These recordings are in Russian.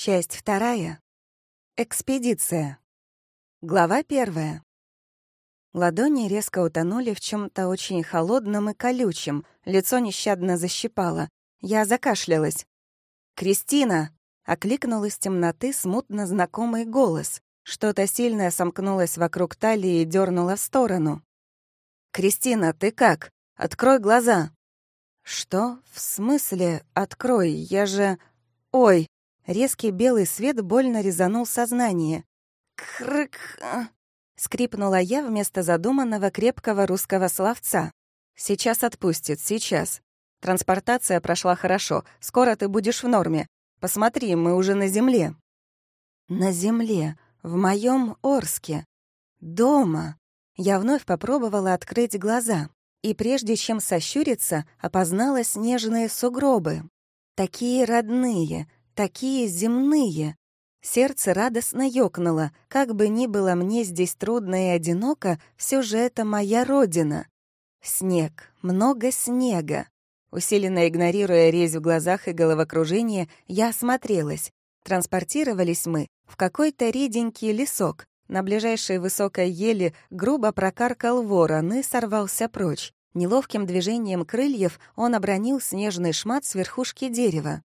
Часть вторая. Экспедиция. Глава первая. Ладони резко утонули в чем то очень холодном и колючем, лицо нещадно защипало. Я закашлялась. «Кристина!» — окликнул из темноты смутно знакомый голос. Что-то сильное сомкнулось вокруг талии и дернуло в сторону. «Кристина, ты как? Открой глаза!» «Что? В смысле? Открой, я же...» «Ой!» Резкий белый свет больно резанул сознание. «Крык!» — скрипнула я вместо задуманного крепкого русского словца. «Сейчас отпустит, сейчас. Транспортация прошла хорошо, скоро ты будешь в норме. Посмотри, мы уже на земле». «На земле, в моем Орске. Дома». Я вновь попробовала открыть глаза, и прежде чем сощуриться, опознала снежные сугробы. Такие родные, такие земные. Сердце радостно ёкнуло. Как бы ни было мне здесь трудно и одиноко, все же это моя родина. Снег, много снега. Усиленно игнорируя резь в глазах и головокружение, я осмотрелась. Транспортировались мы в какой-то реденький лесок. На ближайшей высокой еле грубо прокаркал ворон и сорвался прочь. Неловким движением крыльев он обронил снежный шмат с верхушки дерева.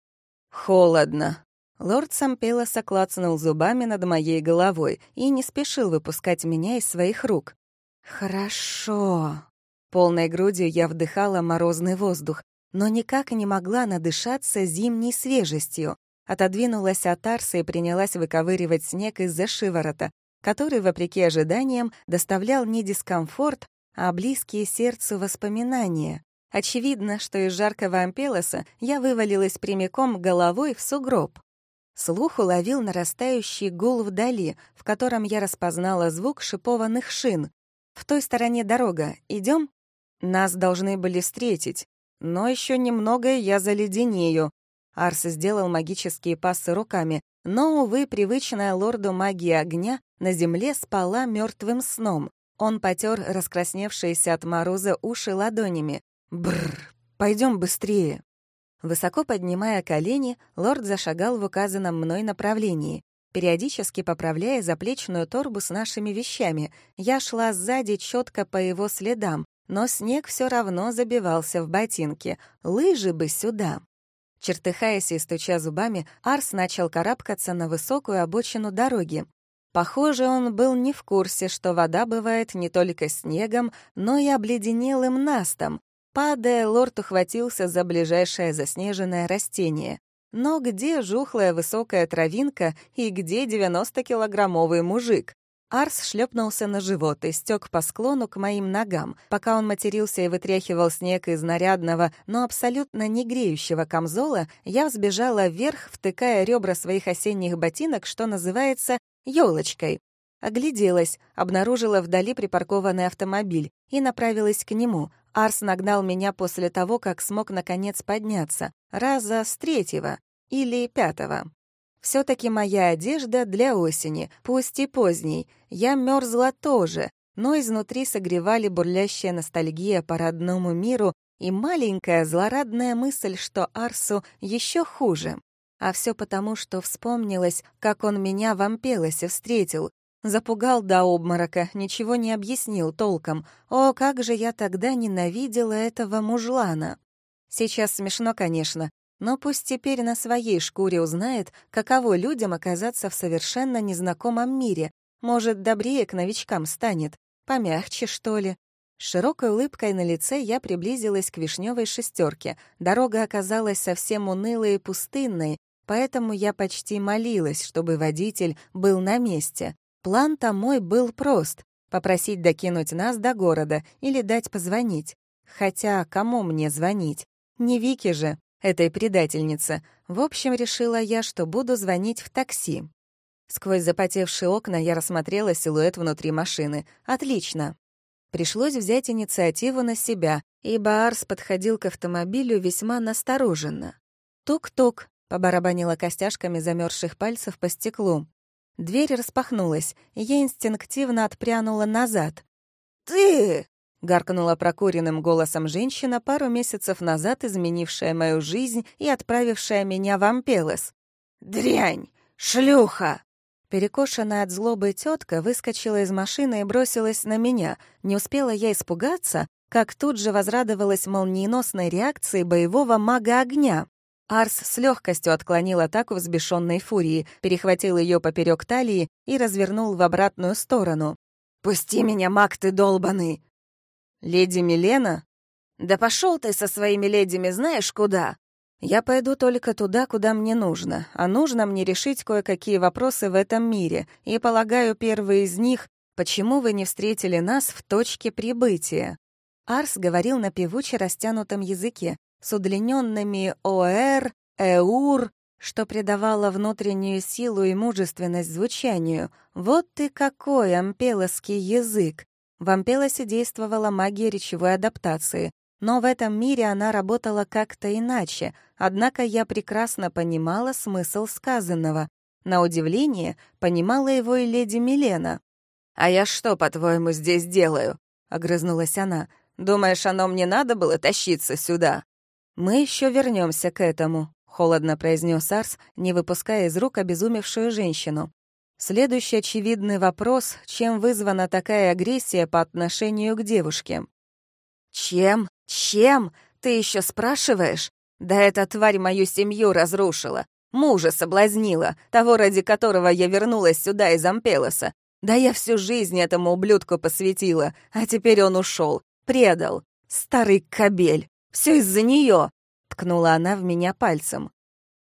«Холодно». Лорд Сампелоса клацнул зубами над моей головой и не спешил выпускать меня из своих рук. «Хорошо». Полной грудью я вдыхала морозный воздух, но никак не могла надышаться зимней свежестью. Отодвинулась от Арса и принялась выковыривать снег из-за шиворота, который, вопреки ожиданиям, доставлял не дискомфорт, а близкие сердцу воспоминания. Очевидно, что из жаркого ампелоса я вывалилась прямиком головой в сугроб. Слух уловил нарастающий гул вдали, в котором я распознала звук шипованных шин. В той стороне дорога. Идем? Нас должны были встретить. Но еще немного, я заледенею. Арс сделал магические пассы руками, но, увы, привычная лорду магия огня на земле спала мертвым сном. Он потер раскрасневшиеся от мороза уши ладонями. Бррр, пойдем быстрее. Высоко поднимая колени, лорд зашагал в указанном мной направлении. Периодически поправляя заплечную торбу с нашими вещами, я шла сзади четко по его следам, но снег все равно забивался в ботинки. Лыжи бы сюда. Чертыхаясь и стуча зубами, Арс начал карабкаться на высокую обочину дороги. Похоже, он был не в курсе, что вода бывает не только снегом, но и обледенелым настом, Падая, лорд ухватился за ближайшее заснеженное растение. Но где жухлая высокая травинка и где 90-килограммовый мужик? Арс шлепнулся на живот и стек по склону к моим ногам. Пока он матерился и вытряхивал снег из нарядного, но абсолютно не греющего камзола, я взбежала вверх, втыкая ребра своих осенних ботинок, что называется, елочкой. Огляделась, обнаружила вдали припаркованный автомобиль и направилась к нему. Арс нагнал меня после того, как смог наконец подняться, раза с третьего или пятого. все таки моя одежда для осени, пусть и поздней. Я мерзла тоже, но изнутри согревали бурлящая ностальгия по родному миру и маленькая злорадная мысль, что Арсу еще хуже. А все потому, что вспомнилось, как он меня в Ампелосе встретил, Запугал до обморока, ничего не объяснил толком. О, как же я тогда ненавидела этого мужлана. Сейчас смешно, конечно, но пусть теперь на своей шкуре узнает, каково людям оказаться в совершенно незнакомом мире. Может, добрее к новичкам станет. Помягче, что ли. С широкой улыбкой на лице я приблизилась к вишневой шестерке. Дорога оказалась совсем унылой и пустынной, поэтому я почти молилась, чтобы водитель был на месте. План-то мой был прост — попросить докинуть нас до города или дать позвонить. Хотя кому мне звонить? Не Вике же, этой предательнице. В общем, решила я, что буду звонить в такси. Сквозь запотевшие окна я рассмотрела силуэт внутри машины. Отлично. Пришлось взять инициативу на себя, ибо Арс подходил к автомобилю весьма настороженно. «Тук-тук», — побарабанила костяшками замерзших пальцев по стеклу. Дверь распахнулась, и я инстинктивно отпрянула назад. «Ты!» — гаркнула прокуренным голосом женщина, пару месяцев назад изменившая мою жизнь и отправившая меня в Ампелос. «Дрянь! «Шлюха!» Перекошенная от злобы тетка выскочила из машины и бросилась на меня. Не успела я испугаться, как тут же возрадовалась молниеносной реакцией боевого мага огня. Арс с легкостью отклонил атаку взбешенной фурии, перехватил ее поперек талии и развернул в обратную сторону. «Пусти меня, маг ты долбаный!» «Леди Милена?» «Да пошел ты со своими ледями знаешь куда!» «Я пойду только туда, куда мне нужно, а нужно мне решить кое-какие вопросы в этом мире, и, полагаю, первый из них — почему вы не встретили нас в точке прибытия?» Арс говорил на певуче растянутом языке, с удлиненными «ОР», «ЭУР», что придавало внутреннюю силу и мужественность звучанию. Вот ты какой ампелоский язык! В Ампелосе действовала магия речевой адаптации, но в этом мире она работала как-то иначе, однако я прекрасно понимала смысл сказанного. На удивление, понимала его и леди Милена. «А я что, по-твоему, здесь делаю?» — огрызнулась она. «Думаешь, оно мне надо было тащиться сюда?» «Мы еще вернемся к этому», — холодно произнес Арс, не выпуская из рук обезумевшую женщину. Следующий очевидный вопрос — чем вызвана такая агрессия по отношению к девушке? «Чем? Чем? Ты еще спрашиваешь? Да эта тварь мою семью разрушила, мужа соблазнила, того, ради которого я вернулась сюда из Ампелоса. Да я всю жизнь этому ублюдку посвятила, а теперь он ушел, предал. Старый кобель. Все из-за нее!» — ткнула она в меня пальцем.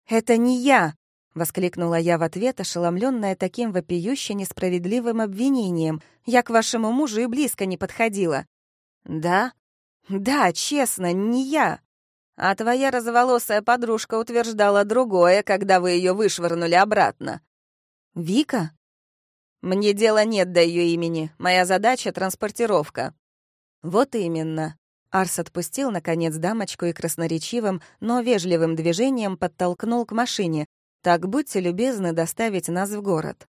«Это не я!» — воскликнула я в ответ, ошеломленная таким вопиюще несправедливым обвинением. «Я к вашему мужу и близко не подходила». «Да?» «Да, честно, не я!» «А твоя розоволосая подружка утверждала другое, когда вы ее вышвырнули обратно». «Вика?» «Мне дела нет до ее имени. Моя задача — транспортировка». «Вот именно. Арс отпустил, наконец, дамочку и красноречивым, но вежливым движением подтолкнул к машине. «Так будьте любезны доставить нас в город».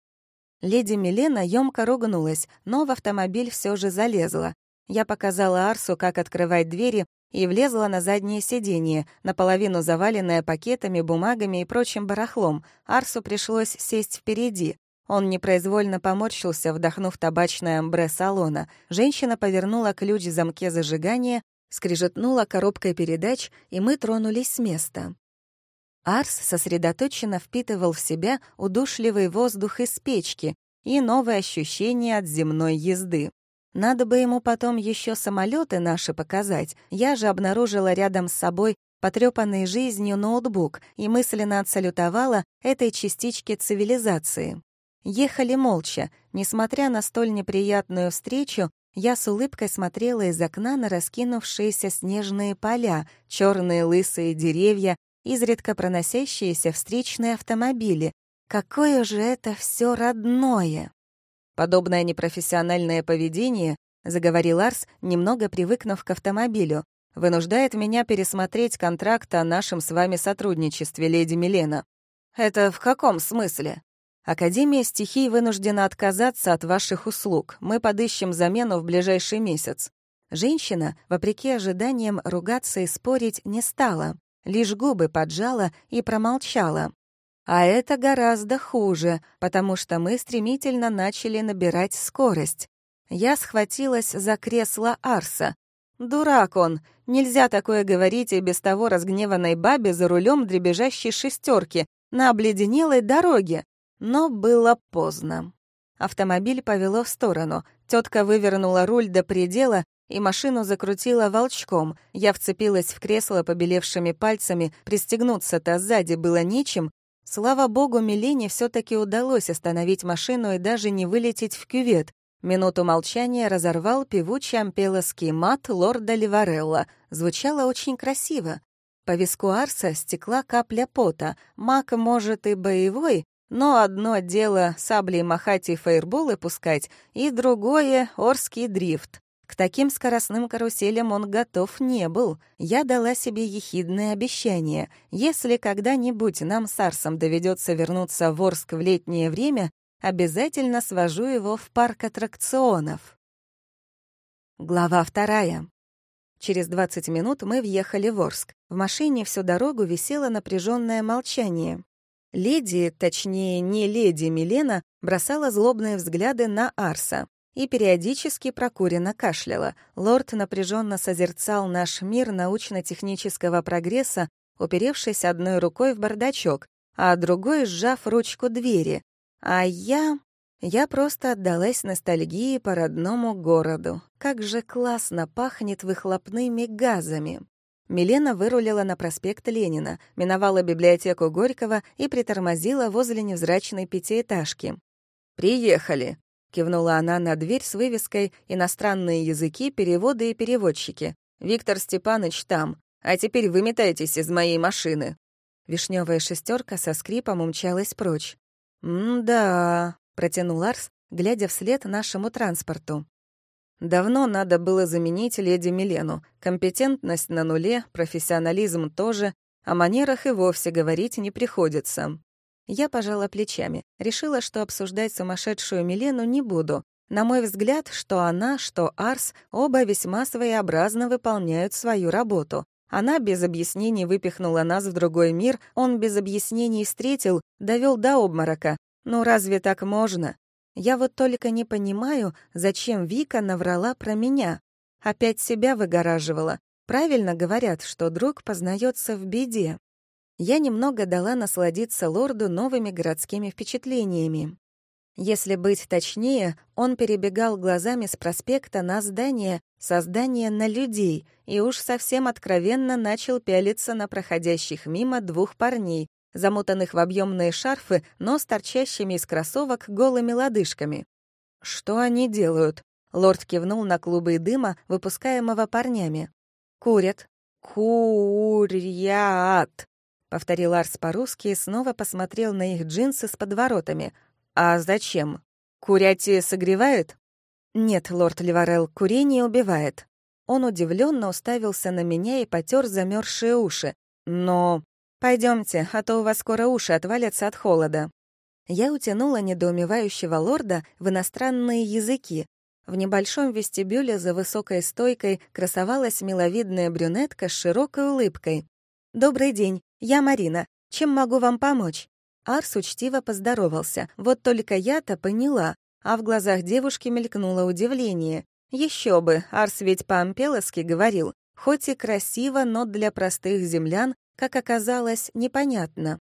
Леди Милена ёмко ругнулась, но в автомобиль все же залезла. Я показала Арсу, как открывать двери, и влезла на заднее сиденье, наполовину заваленное пакетами, бумагами и прочим барахлом. Арсу пришлось сесть впереди. Он непроизвольно поморщился, вдохнув табачное амбре салона. Женщина повернула ключ в замке зажигания, скрижетнула коробкой передач, и мы тронулись с места. Арс сосредоточенно впитывал в себя удушливый воздух из печки и новые ощущения от земной езды. Надо бы ему потом еще самолеты наши показать. Я же обнаружила рядом с собой потрепанный жизнью ноутбук и мысленно отсалютовала этой частичке цивилизации. Ехали молча. Несмотря на столь неприятную встречу, я с улыбкой смотрела из окна на раскинувшиеся снежные поля, черные лысые деревья, изредка проносящиеся встречные автомобили. Какое же это все родное! Подобное непрофессиональное поведение, заговорил Арс, немного привыкнув к автомобилю, вынуждает меня пересмотреть контракт о нашем с вами сотрудничестве, леди Милена. Это в каком смысле? Академия стихий вынуждена отказаться от ваших услуг. Мы подыщем замену в ближайший месяц. Женщина, вопреки ожиданиям, ругаться и спорить не стала, лишь губы поджала и промолчала. А это гораздо хуже, потому что мы стремительно начали набирать скорость. Я схватилась за кресло Арса. Дурак он, нельзя такое говорить и без того разгневанной бабе за рулем дребезжащей шестерки на обледенелой дороге. Но было поздно. Автомобиль повело в сторону. Тетка вывернула руль до предела, и машину закрутила волчком. Я вцепилась в кресло побелевшими пальцами, пристегнуться-то сзади было нечем. Слава богу, Милене все таки удалось остановить машину и даже не вылететь в кювет. Минуту молчания разорвал певучий ампелоский мат лорда Ливарелла. Звучало очень красиво. По виску Арса стекла капля пота. Мак, может, и боевой, но одно дело саблей махать и фейерболы пускать, и другое — орский дрифт. К таким скоростным каруселям он готов не был. Я дала себе ехидное обещание. Если когда-нибудь нам с Арсом доведется вернуться в Орск в летнее время, обязательно свожу его в парк аттракционов. Глава вторая. Через 20 минут мы въехали в Орск. В машине всю дорогу висело напряженное молчание. Леди, точнее, не леди Милена, бросала злобные взгляды на Арса и периодически прокуренно кашляла. Лорд напряженно созерцал наш мир научно-технического прогресса, уперевшись одной рукой в бардачок, а другой сжав ручку двери. А я... Я просто отдалась ностальгии по родному городу. Как же классно пахнет выхлопными газами. Милена вырулила на проспект Ленина, миновала библиотеку Горького и притормозила возле невзрачной пятиэтажки. «Приехали», — кивнула она на дверь с вывеской «Иностранные языки, переводы и переводчики». «Виктор Степаныч там, а теперь выметайтесь из моей машины». Вишневая шестерка со скрипом умчалась прочь. «М-да», — протянул Арс, глядя вслед нашему транспорту. Давно надо было заменить леди Милену. Компетентность на нуле, профессионализм тоже, о манерах и вовсе говорить не приходится. Я пожала плечами, решила, что обсуждать сумасшедшую Милену не буду. На мой взгляд, что она, что Арс оба весьма своеобразно выполняют свою работу. Она без объяснений выпихнула нас в другой мир, он без объяснений встретил, довел до обморока. Ну разве так можно? Я вот только не понимаю, зачем Вика наврала про меня. Опять себя выгораживала. Правильно говорят, что друг познается в беде. Я немного дала насладиться лорду новыми городскими впечатлениями. Если быть точнее, он перебегал глазами с проспекта на здание, со здания на людей, и уж совсем откровенно начал пялиться на проходящих мимо двух парней, замотанных в объемные шарфы, но с торчащими из кроссовок голыми лодыжками. «Что они делают?» — лорд кивнул на клубы дыма, выпускаемого парнями. «Курят». «Курят», — повторил Арс по-русски и снова посмотрел на их джинсы с подворотами. «А зачем? Курятие согревает?» «Нет, лорд Ливарел, курение убивает». Он удивленно уставился на меня и потер замерзшие уши. «Но Пойдемте, а то у вас скоро уши отвалятся от холода». Я утянула недоумевающего лорда в иностранные языки. В небольшом вестибюле за высокой стойкой красовалась миловидная брюнетка с широкой улыбкой. «Добрый день, я Марина. Чем могу вам помочь?» Арс учтиво поздоровался. Вот только я-то поняла, а в глазах девушки мелькнуло удивление. Еще бы, Арс ведь по-ампелоски говорил. Хоть и красиво, но для простых землян как оказалось, непонятно.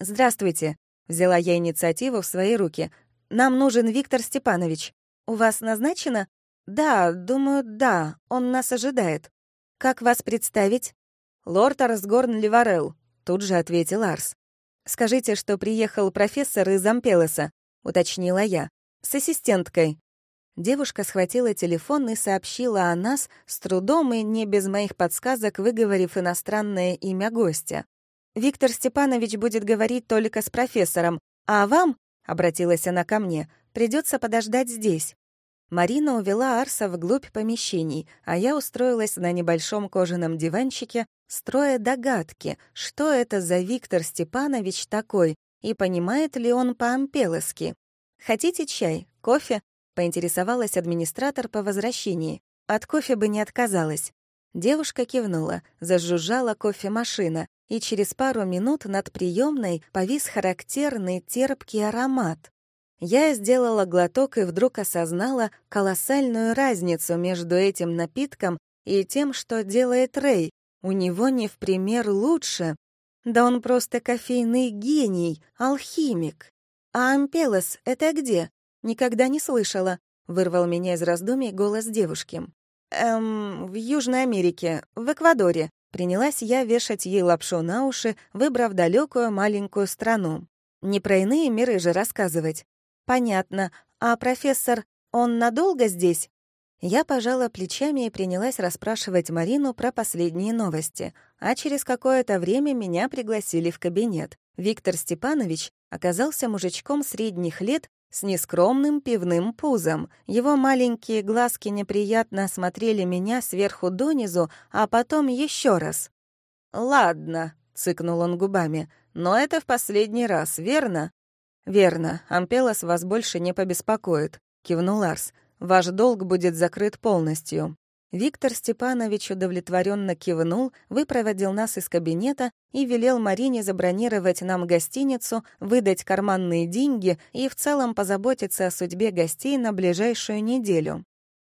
«Здравствуйте», — взяла я инициативу в свои руки. «Нам нужен Виктор Степанович. У вас назначено?» «Да, думаю, да, он нас ожидает. Как вас представить?» «Лорд Арсгорн Ливарел», — тут же ответил Арс. «Скажите, что приехал профессор из Ампелоса», — уточнила я. «С ассистенткой». Девушка схватила телефон и сообщила о нас, с трудом и не без моих подсказок, выговорив иностранное имя гостя. «Виктор Степанович будет говорить только с профессором, а вам, — обратилась она ко мне, — придется подождать здесь». Марина увела Арса вглубь помещений, а я устроилась на небольшом кожаном диванчике, строя догадки, что это за Виктор Степанович такой, и понимает ли он по-ампелоски. «Хотите чай? Кофе?» Поинтересовалась администратор по возвращении. От кофе бы не отказалась. Девушка кивнула, зажужжала кофемашина, и через пару минут над приемной повис характерный терпкий аромат. Я сделала глоток и вдруг осознала колоссальную разницу между этим напитком и тем, что делает Рэй. У него не в пример лучше. Да он просто кофейный гений, алхимик. А Ампелос — это где? «Никогда не слышала», — вырвал меня из раздумий голос девушки. «Эм, в Южной Америке, в Эквадоре». Принялась я вешать ей лапшу на уши, выбрав далекую маленькую страну. Не про иные миры же рассказывать. «Понятно. А профессор, он надолго здесь?» Я пожала плечами и принялась расспрашивать Марину про последние новости. А через какое-то время меня пригласили в кабинет. Виктор Степанович оказался мужичком средних лет с нескромным пивным пузом. Его маленькие глазки неприятно осмотрели меня сверху донизу, а потом еще раз. «Ладно», — цыкнул он губами, — «но это в последний раз, верно?» «Верно. Ампелос вас больше не побеспокоит», — кивнул Арс. «Ваш долг будет закрыт полностью». Виктор Степанович удовлетворенно кивнул, выпроводил нас из кабинета и велел Марине забронировать нам гостиницу, выдать карманные деньги и в целом позаботиться о судьбе гостей на ближайшую неделю.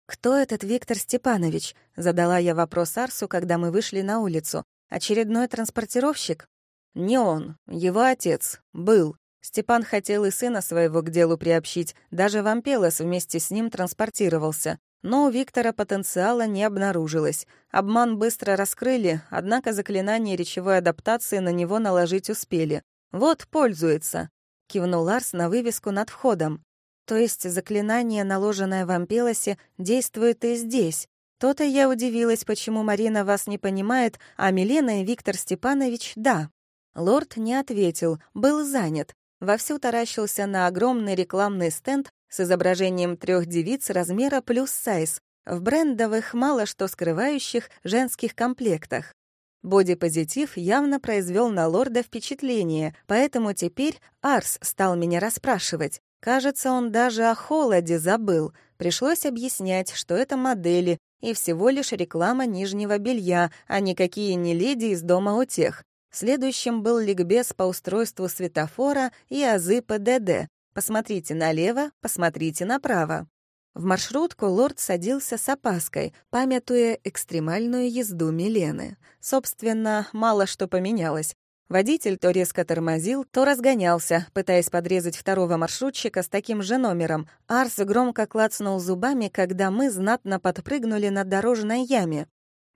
«Кто этот Виктор Степанович?» — задала я вопрос Арсу, когда мы вышли на улицу. «Очередной транспортировщик?» «Не он, его отец. Был. Степан хотел и сына своего к делу приобщить, даже Вампелос вместе с ним транспортировался. Но у Виктора потенциала не обнаружилось. Обман быстро раскрыли, однако заклинание речевой адаптации на него наложить успели. «Вот, пользуется», — кивнул Ларс на вывеску над входом. «То есть заклинание, наложенное в Ампелосе, действует и здесь?» То-то я удивилась, почему Марина вас не понимает, а Милена и Виктор Степанович — да. Лорд не ответил, был занят. Вовсю таращился на огромный рекламный стенд, с изображением трех девиц размера плюс сайз в брендовых, мало что скрывающих женских комплектах. Бодипозитив явно произвел на лорда впечатление, поэтому теперь Арс стал меня расспрашивать. Кажется, он даже о холоде забыл. Пришлось объяснять, что это модели и всего лишь реклама нижнего белья, а никакие не леди из дома у тех. Следующим был ликбез по устройству светофора и азы ПДД, Посмотрите налево, посмотрите направо. В маршрутку лорд садился с опаской, памятуя экстремальную езду Милены. Собственно, мало что поменялось. Водитель то резко тормозил, то разгонялся, пытаясь подрезать второго маршрутчика с таким же номером. Арс громко клацнул зубами, когда мы знатно подпрыгнули на дорожной яме.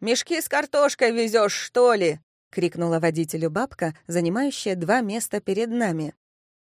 «Мешки с картошкой везешь, что ли?» — крикнула водителю бабка, занимающая два места перед нами.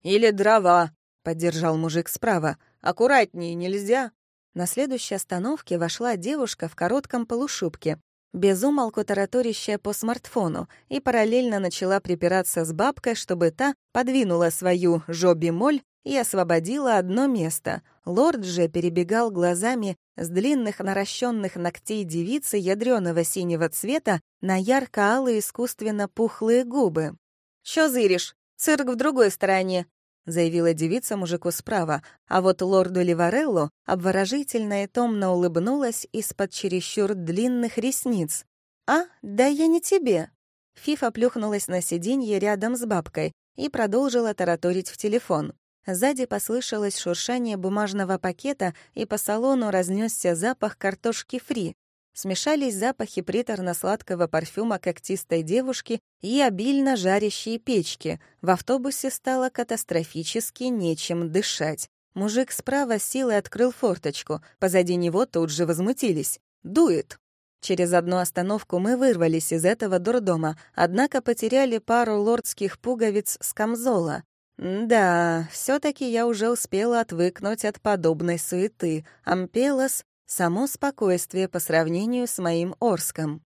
«Или дрова», — поддержал мужик справа. «Аккуратнее нельзя». На следующей остановке вошла девушка в коротком полушубке, безумолку тараторящая по смартфону, и параллельно начала припираться с бабкой, чтобы та подвинула свою жоби-моль и освободила одно место. Лорд же перебегал глазами с длинных наращенных ногтей девицы ядрёного синего цвета на ярко-алые искусственно пухлые губы. «Чё зыришь? Цирк в другой стороне. — заявила девица мужику справа, а вот лорду Ливарелло обворожительно и томно улыбнулась из-под чересчур длинных ресниц. «А, да я не тебе!» Фифа плюхнулась на сиденье рядом с бабкой и продолжила тараторить в телефон. Сзади послышалось шуршание бумажного пакета, и по салону разнесся запах картошки фри. Смешались запахи приторно-сладкого парфюма когтистой девушки и обильно жарящие печки. В автобусе стало катастрофически нечем дышать. Мужик справа силой открыл форточку, позади него тут же возмутились. «Дует!» Через одну остановку мы вырвались из этого дурдома, однако потеряли пару лордских пуговиц с камзола. Да, все таки я уже успела отвыкнуть от подобной суеты. Ампелос Само спокойствие по сравнению с моим Орском.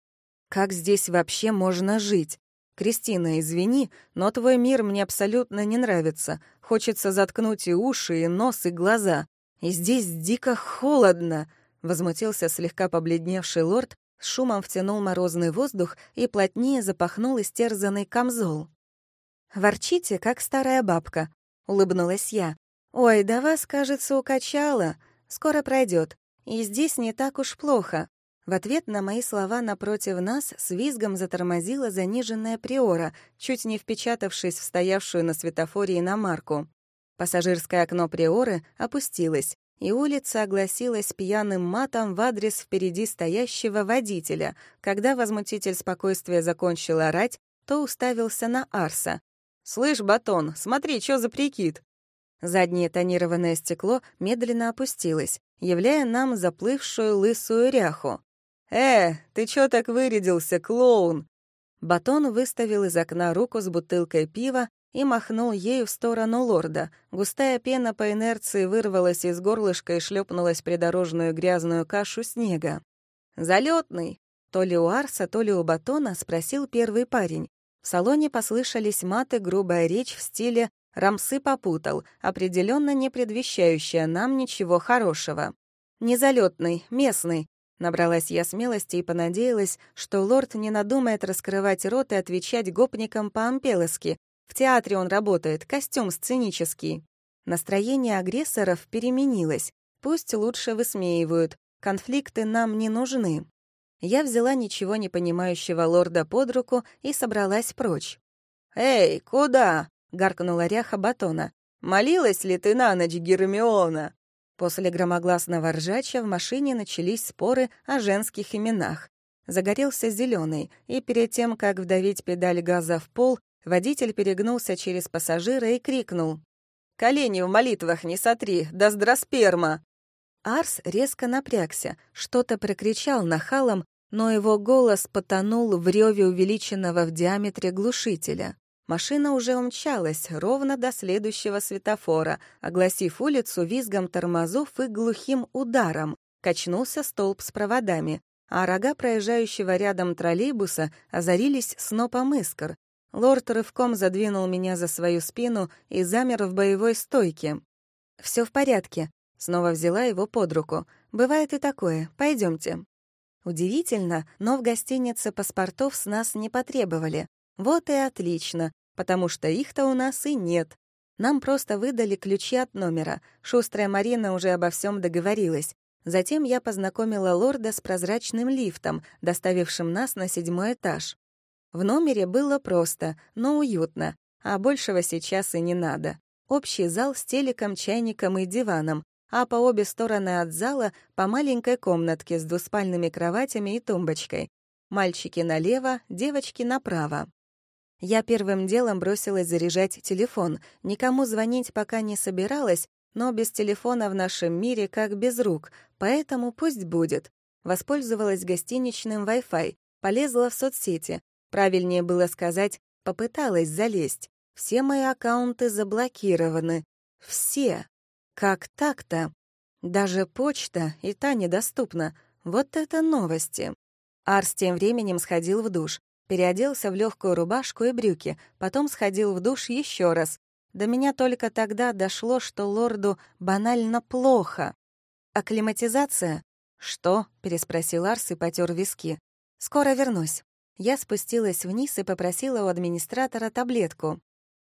Как здесь вообще можно жить? Кристина, извини, но твой мир мне абсолютно не нравится. Хочется заткнуть и уши, и нос, и глаза. И здесь дико холодно. Возмутился слегка побледневший лорд, с шумом втянул морозный воздух и плотнее запахнул истерзанный камзол. «Ворчите, как старая бабка», — улыбнулась я. «Ой, да вас, кажется, укачало. Скоро пройдет. И здесь не так уж плохо. В ответ на мои слова напротив нас с визгом затормозила заниженная приора, чуть не впечатавшись в стоявшую на светофоре иномарку. Пассажирское окно приоры опустилось, и улица огласилась пьяным матом в адрес впереди стоящего водителя. Когда возмутитель спокойствия закончил орать, то уставился на Арса. «Слышь, Батон, смотри, что за прикид!» Заднее тонированное стекло медленно опустилось, являя нам заплывшую лысую ряху. «Э, ты чё так вырядился, клоун?» Батон выставил из окна руку с бутылкой пива и махнул ею в сторону лорда. Густая пена по инерции вырвалась из горлышка и шлепнулась придорожную грязную кашу снега. Залетный! То ли у Арса, то ли у Батона спросил первый парень. В салоне послышались маты, грубая речь в стиле Рамсы попутал, определенно не предвещающая нам ничего хорошего. «Незалетный, местный», — набралась я смелости и понадеялась, что лорд не надумает раскрывать рот и отвечать гопникам по-ампелоски. В театре он работает, костюм сценический. Настроение агрессоров переменилось. Пусть лучше высмеивают. Конфликты нам не нужны. Я взяла ничего не понимающего лорда под руку и собралась прочь. «Эй, куда?» — гаркнула ряха батона. «Молилась ли ты на ночь, Гермиона?» После громогласного ржача в машине начались споры о женских именах. Загорелся зеленый, и перед тем, как вдавить педаль газа в пол, водитель перегнулся через пассажира и крикнул. «Колени в молитвах не сотри, да здрасперма!» Арс резко напрягся, что-то прокричал нахалом, но его голос потонул в реве увеличенного в диаметре глушителя. Машина уже умчалась ровно до следующего светофора, огласив улицу визгом тормозов и глухим ударом. Качнулся столб с проводами, а рога проезжающего рядом троллейбуса озарились снопом искр. Лорд рывком задвинул меня за свою спину и замер в боевой стойке. Все в порядке», — снова взяла его под руку. «Бывает и такое. Пойдемте. Удивительно, но в гостинице паспортов с нас не потребовали. Вот и отлично потому что их-то у нас и нет. Нам просто выдали ключи от номера. Шустрая Марина уже обо всем договорилась. Затем я познакомила лорда с прозрачным лифтом, доставившим нас на седьмой этаж. В номере было просто, но уютно, а большего сейчас и не надо. Общий зал с телеком, чайником и диваном, а по обе стороны от зала по маленькой комнатке с двуспальными кроватями и тумбочкой. Мальчики налево, девочки направо. Я первым делом бросилась заряжать телефон. Никому звонить пока не собиралась, но без телефона в нашем мире как без рук, поэтому пусть будет. Воспользовалась гостиничным Wi-Fi, полезла в соцсети. Правильнее было сказать, попыталась залезть. Все мои аккаунты заблокированы. Все. Как так-то? Даже почта и та недоступна. Вот это новости. Арс тем временем сходил в душ переоделся в легкую рубашку и брюки, потом сходил в душ еще раз. До меня только тогда дошло, что лорду банально плохо. «Акклиматизация?» «Что?» — переспросил Арс и потер виски. «Скоро вернусь». Я спустилась вниз и попросила у администратора таблетку.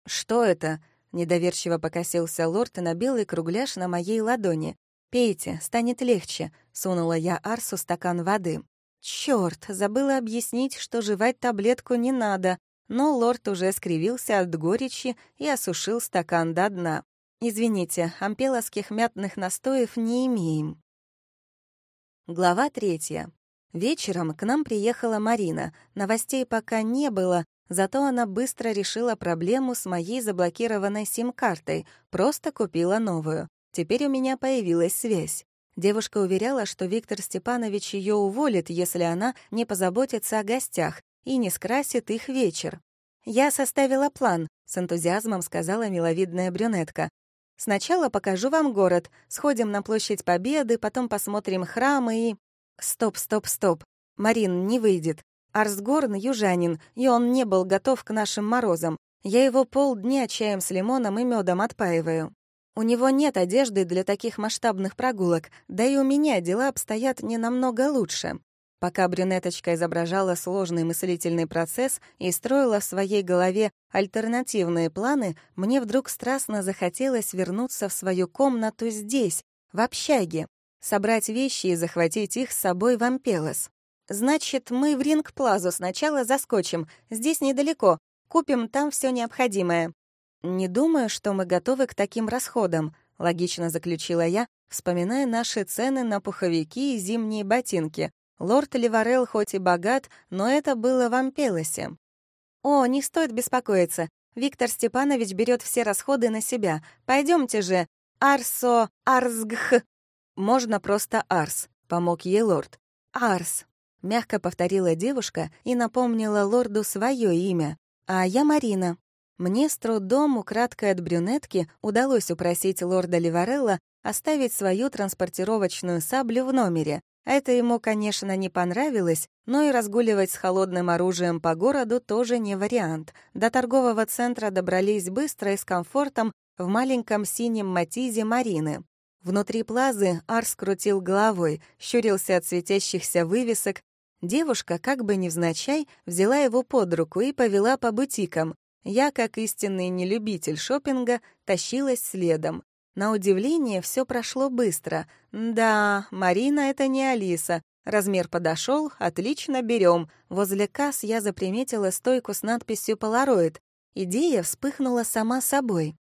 «Что это?» — недоверчиво покосился лорд и на белый кругляш на моей ладони. «Пейте, станет легче», — сунула я Арсу стакан воды. Чёрт, забыла объяснить, что жевать таблетку не надо, но лорд уже скривился от горечи и осушил стакан до дна. «Извините, ампеловских мятных настоев не имеем». Глава третья. Вечером к нам приехала Марина. Новостей пока не было, зато она быстро решила проблему с моей заблокированной сим-картой, просто купила новую. Теперь у меня появилась связь. Девушка уверяла, что Виктор Степанович ее уволит, если она не позаботится о гостях и не скрасит их вечер. «Я составила план», — с энтузиазмом сказала миловидная брюнетка. «Сначала покажу вам город, сходим на площадь Победы, потом посмотрим храмы и...» «Стоп, стоп, стоп. Марин, не выйдет. Арсгорн — южанин, и он не был готов к нашим морозам. Я его полдня чаем с лимоном и медом отпаиваю. У него нет одежды для таких масштабных прогулок, да и у меня дела обстоят не намного лучше. Пока брюнеточка изображала сложный мыслительный процесс и строила в своей голове альтернативные планы, мне вдруг страстно захотелось вернуться в свою комнату здесь, в общаге, собрать вещи и захватить их с собой в Ампелос. «Значит, мы в Ринг-Плазу сначала заскочим, здесь недалеко, купим там все необходимое», «Не думаю, что мы готовы к таким расходам», — логично заключила я, вспоминая наши цены на пуховики и зимние ботинки. Лорд Ливарел хоть и богат, но это было в Ампелосе. «О, не стоит беспокоиться. Виктор Степанович берет все расходы на себя. Пойдемте же. Арсо... Арсгх...» «Можно просто Арс», — помог ей лорд. «Арс», — мягко повторила девушка и напомнила лорду свое имя. «А я Марина». Мне с трудом, украдкой от брюнетки, удалось упросить лорда Ливарелла оставить свою транспортировочную саблю в номере. Это ему, конечно, не понравилось, но и разгуливать с холодным оружием по городу тоже не вариант. До торгового центра добрались быстро и с комфортом в маленьком синем матизе Марины. Внутри плазы Арс крутил головой, щурился от светящихся вывесок. Девушка, как бы невзначай, взяла его под руку и повела по бутикам. Я, как истинный нелюбитель шопинга, тащилась следом. На удивление, все прошло быстро. Да, Марина — это не Алиса. Размер подошел, отлично, берем. Возле касс я заприметила стойку с надписью «Полароид». Идея вспыхнула сама собой.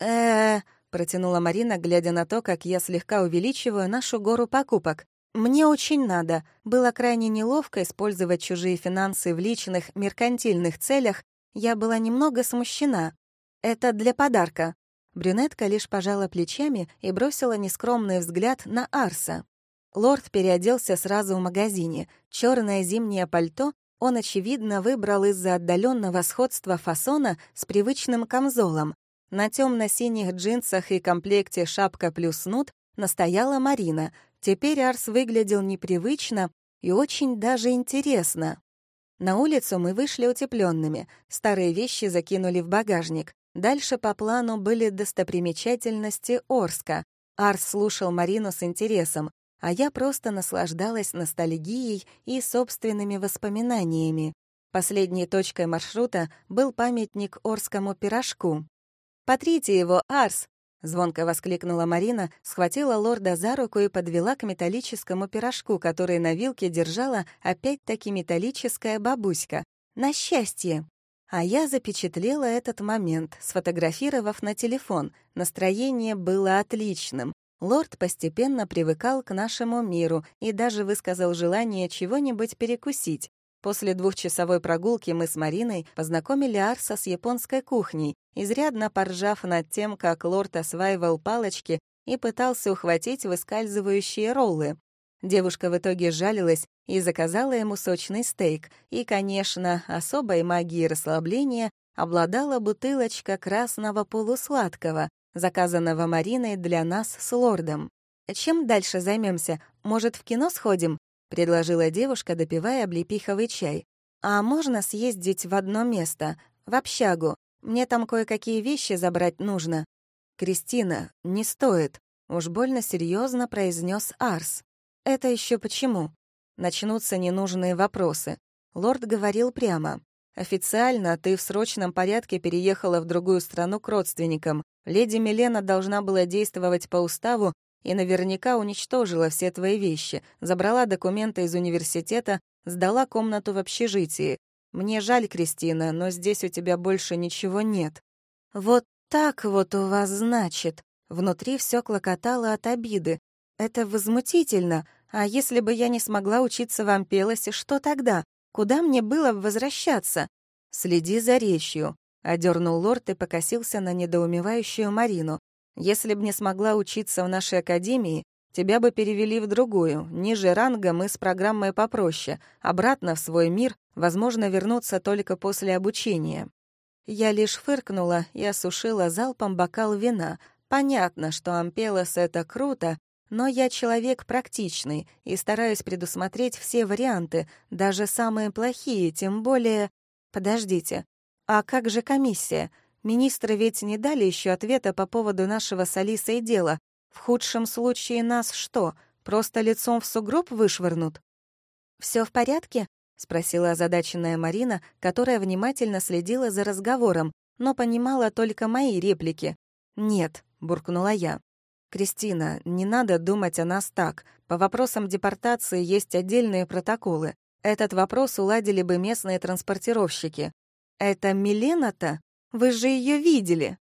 э протянула Марина, глядя на то, как я слегка увеличиваю нашу гору покупок. «Мне очень надо. Было крайне неловко использовать чужие финансы в личных, меркантильных целях. Я была немного смущена. Это для подарка». Брюнетка лишь пожала плечами и бросила нескромный взгляд на Арса. Лорд переоделся сразу в магазине. Черное зимнее пальто он, очевидно, выбрал из-за отдаленного сходства фасона с привычным камзолом. На темно-синих джинсах и комплекте шапка плюс нут настояла Марина. Теперь Арс выглядел непривычно и очень даже интересно. На улицу мы вышли утепленными, старые вещи закинули в багажник. Дальше по плану были достопримечательности Орска. Арс слушал Марину с интересом, а я просто наслаждалась ностальгией и собственными воспоминаниями. Последней точкой маршрута был памятник Орскому пирожку. «Потрите его, Арс!» — звонко воскликнула Марина, схватила лорда за руку и подвела к металлическому пирожку, который на вилке держала опять-таки металлическая бабуська. «На счастье!» А я запечатлела этот момент, сфотографировав на телефон. Настроение было отличным. Лорд постепенно привыкал к нашему миру и даже высказал желание чего-нибудь перекусить. После двухчасовой прогулки мы с Мариной познакомили Арса с японской кухней, изрядно поржав над тем, как лорд осваивал палочки и пытался ухватить выскальзывающие роллы. Девушка в итоге жалилась и заказала ему сочный стейк. И, конечно, особой магией расслабления обладала бутылочка красного полусладкого, заказанного Мариной для нас с лордом. «Чем дальше займемся? Может, в кино сходим?» — предложила девушка, допивая облепиховый чай. «А можно съездить в одно место, в общагу? Мне там кое-какие вещи забрать нужно». «Кристина, не стоит», — уж больно серьезно произнес Арс. «Это еще почему?» Начнутся ненужные вопросы. Лорд говорил прямо. «Официально ты в срочном порядке переехала в другую страну к родственникам. Леди Милена должна была действовать по уставу и наверняка уничтожила все твои вещи, забрала документы из университета, сдала комнату в общежитии. Мне жаль, Кристина, но здесь у тебя больше ничего нет». «Вот так вот у вас значит». Внутри все клокотало от обиды. «Это возмутительно. А если бы я не смогла учиться в Ампелосе, что тогда? Куда мне было возвращаться?» «Следи за речью», — одернул лорд и покосился на недоумевающую Марину. «Если б не смогла учиться в нашей академии, тебя бы перевели в другую, ниже ранга мы с программой попроще, обратно в свой мир, возможно, вернуться только после обучения». Я лишь фыркнула и осушила залпом бокал вина. Понятно, что Ампелос — это круто, но я человек практичный и стараюсь предусмотреть все варианты, даже самые плохие, тем более... Подождите, а как же комиссия? Министры ведь не дали еще ответа по поводу нашего с Алисой дела. В худшем случае нас что, просто лицом в сугроб вышвырнут? Все в порядке?» — спросила озадаченная Марина, которая внимательно следила за разговором, но понимала только мои реплики. «Нет», — буркнула я. «Кристина, не надо думать о нас так. По вопросам депортации есть отдельные протоколы. Этот вопрос уладили бы местные транспортировщики. «Это Милена-то? Вы же ее видели!»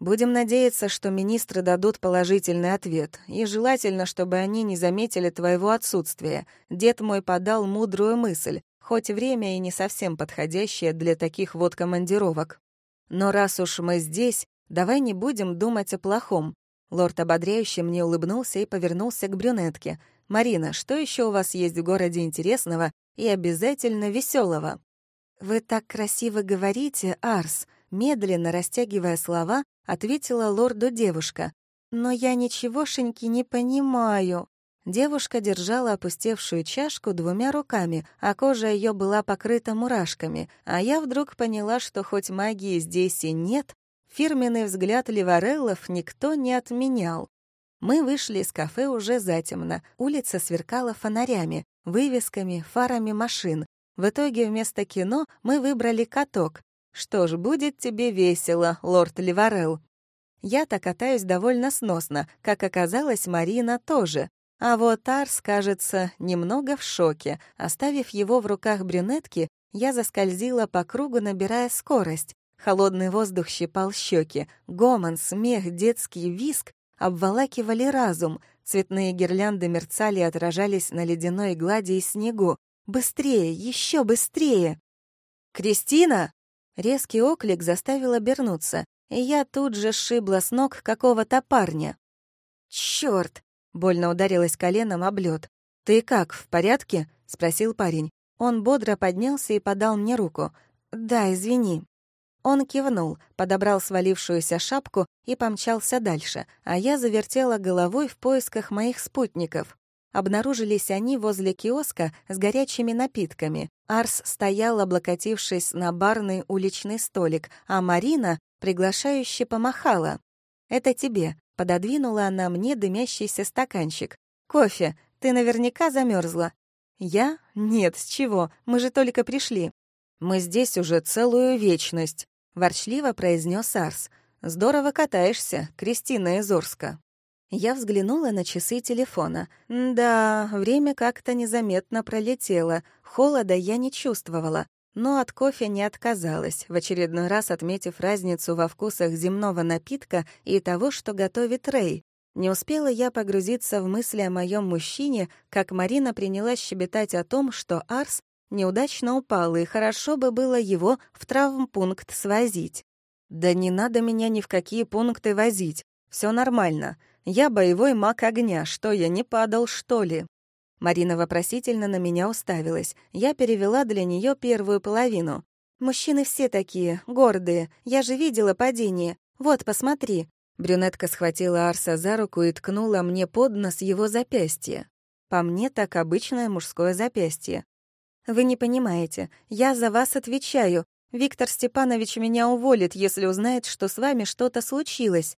Будем надеяться, что министры дадут положительный ответ, и желательно, чтобы они не заметили твоего отсутствия. Дед мой подал мудрую мысль, хоть время и не совсем подходящее для таких вот командировок. Но раз уж мы здесь, давай не будем думать о плохом. Лорд ободряюще мне улыбнулся и повернулся к брюнетке. «Марина, что еще у вас есть в городе интересного и обязательно веселого? «Вы так красиво говорите, Арс», — медленно растягивая слова, ответила лорду девушка. «Но я ничегошеньки не понимаю». Девушка держала опустевшую чашку двумя руками, а кожа ее была покрыта мурашками, а я вдруг поняла, что хоть магии здесь и нет, фирменный взгляд Ливареллов никто не отменял. Мы вышли из кафе уже затемно, улица сверкала фонарями, вывесками, фарами машин, в итоге вместо кино мы выбрали каток. Что ж, будет тебе весело, лорд Ливарел. Я-то катаюсь довольно сносно, как оказалось, Марина тоже. А вот Арс, кажется, немного в шоке. Оставив его в руках брюнетки, я заскользила по кругу, набирая скорость. Холодный воздух щипал щеки, гомон, смех, детский виск обволакивали разум, цветные гирлянды мерцали и отражались на ледяной глади и снегу. «Быстрее! Еще быстрее!» «Кристина!» Резкий оклик заставил обернуться, и я тут же сшибла с ног какого-то парня. «Чёрт!» — больно ударилась коленом об лёд. «Ты как, в порядке?» — спросил парень. Он бодро поднялся и подал мне руку. «Да, извини». Он кивнул, подобрал свалившуюся шапку и помчался дальше, а я завертела головой в поисках моих спутников. Обнаружились они возле киоска с горячими напитками. Арс стоял, облокотившись на барный уличный столик, а Марина приглашающе помахала. «Это тебе», — пододвинула она мне дымящийся стаканчик. «Кофе, ты наверняка замерзла. «Я? Нет, с чего? Мы же только пришли». «Мы здесь уже целую вечность», — ворчливо произнес Арс. «Здорово катаешься, Кристина из Орска». Я взглянула на часы телефона. Да, время как-то незаметно пролетело. Холода я не чувствовала, но от кофе не отказалась, в очередной раз отметив разницу во вкусах земного напитка и того, что готовит Рэй. Не успела я погрузиться в мысли о моем мужчине, как Марина принялась щебетать о том, что Арс неудачно упал, и хорошо бы было его в травмпункт свозить. «Да не надо меня ни в какие пункты возить. Все нормально. Я боевой маг огня. Что, я не падал, что ли?» Марина вопросительно на меня уставилась. Я перевела для нее первую половину. «Мужчины все такие, гордые. Я же видела падение. Вот, посмотри. Брюнетка схватила Арса за руку и ткнула мне под нос его запястье. По мне так обычное мужское запястье. «Вы не понимаете. Я за вас отвечаю. Виктор Степанович меня уволит, если узнает, что с вами что-то случилось.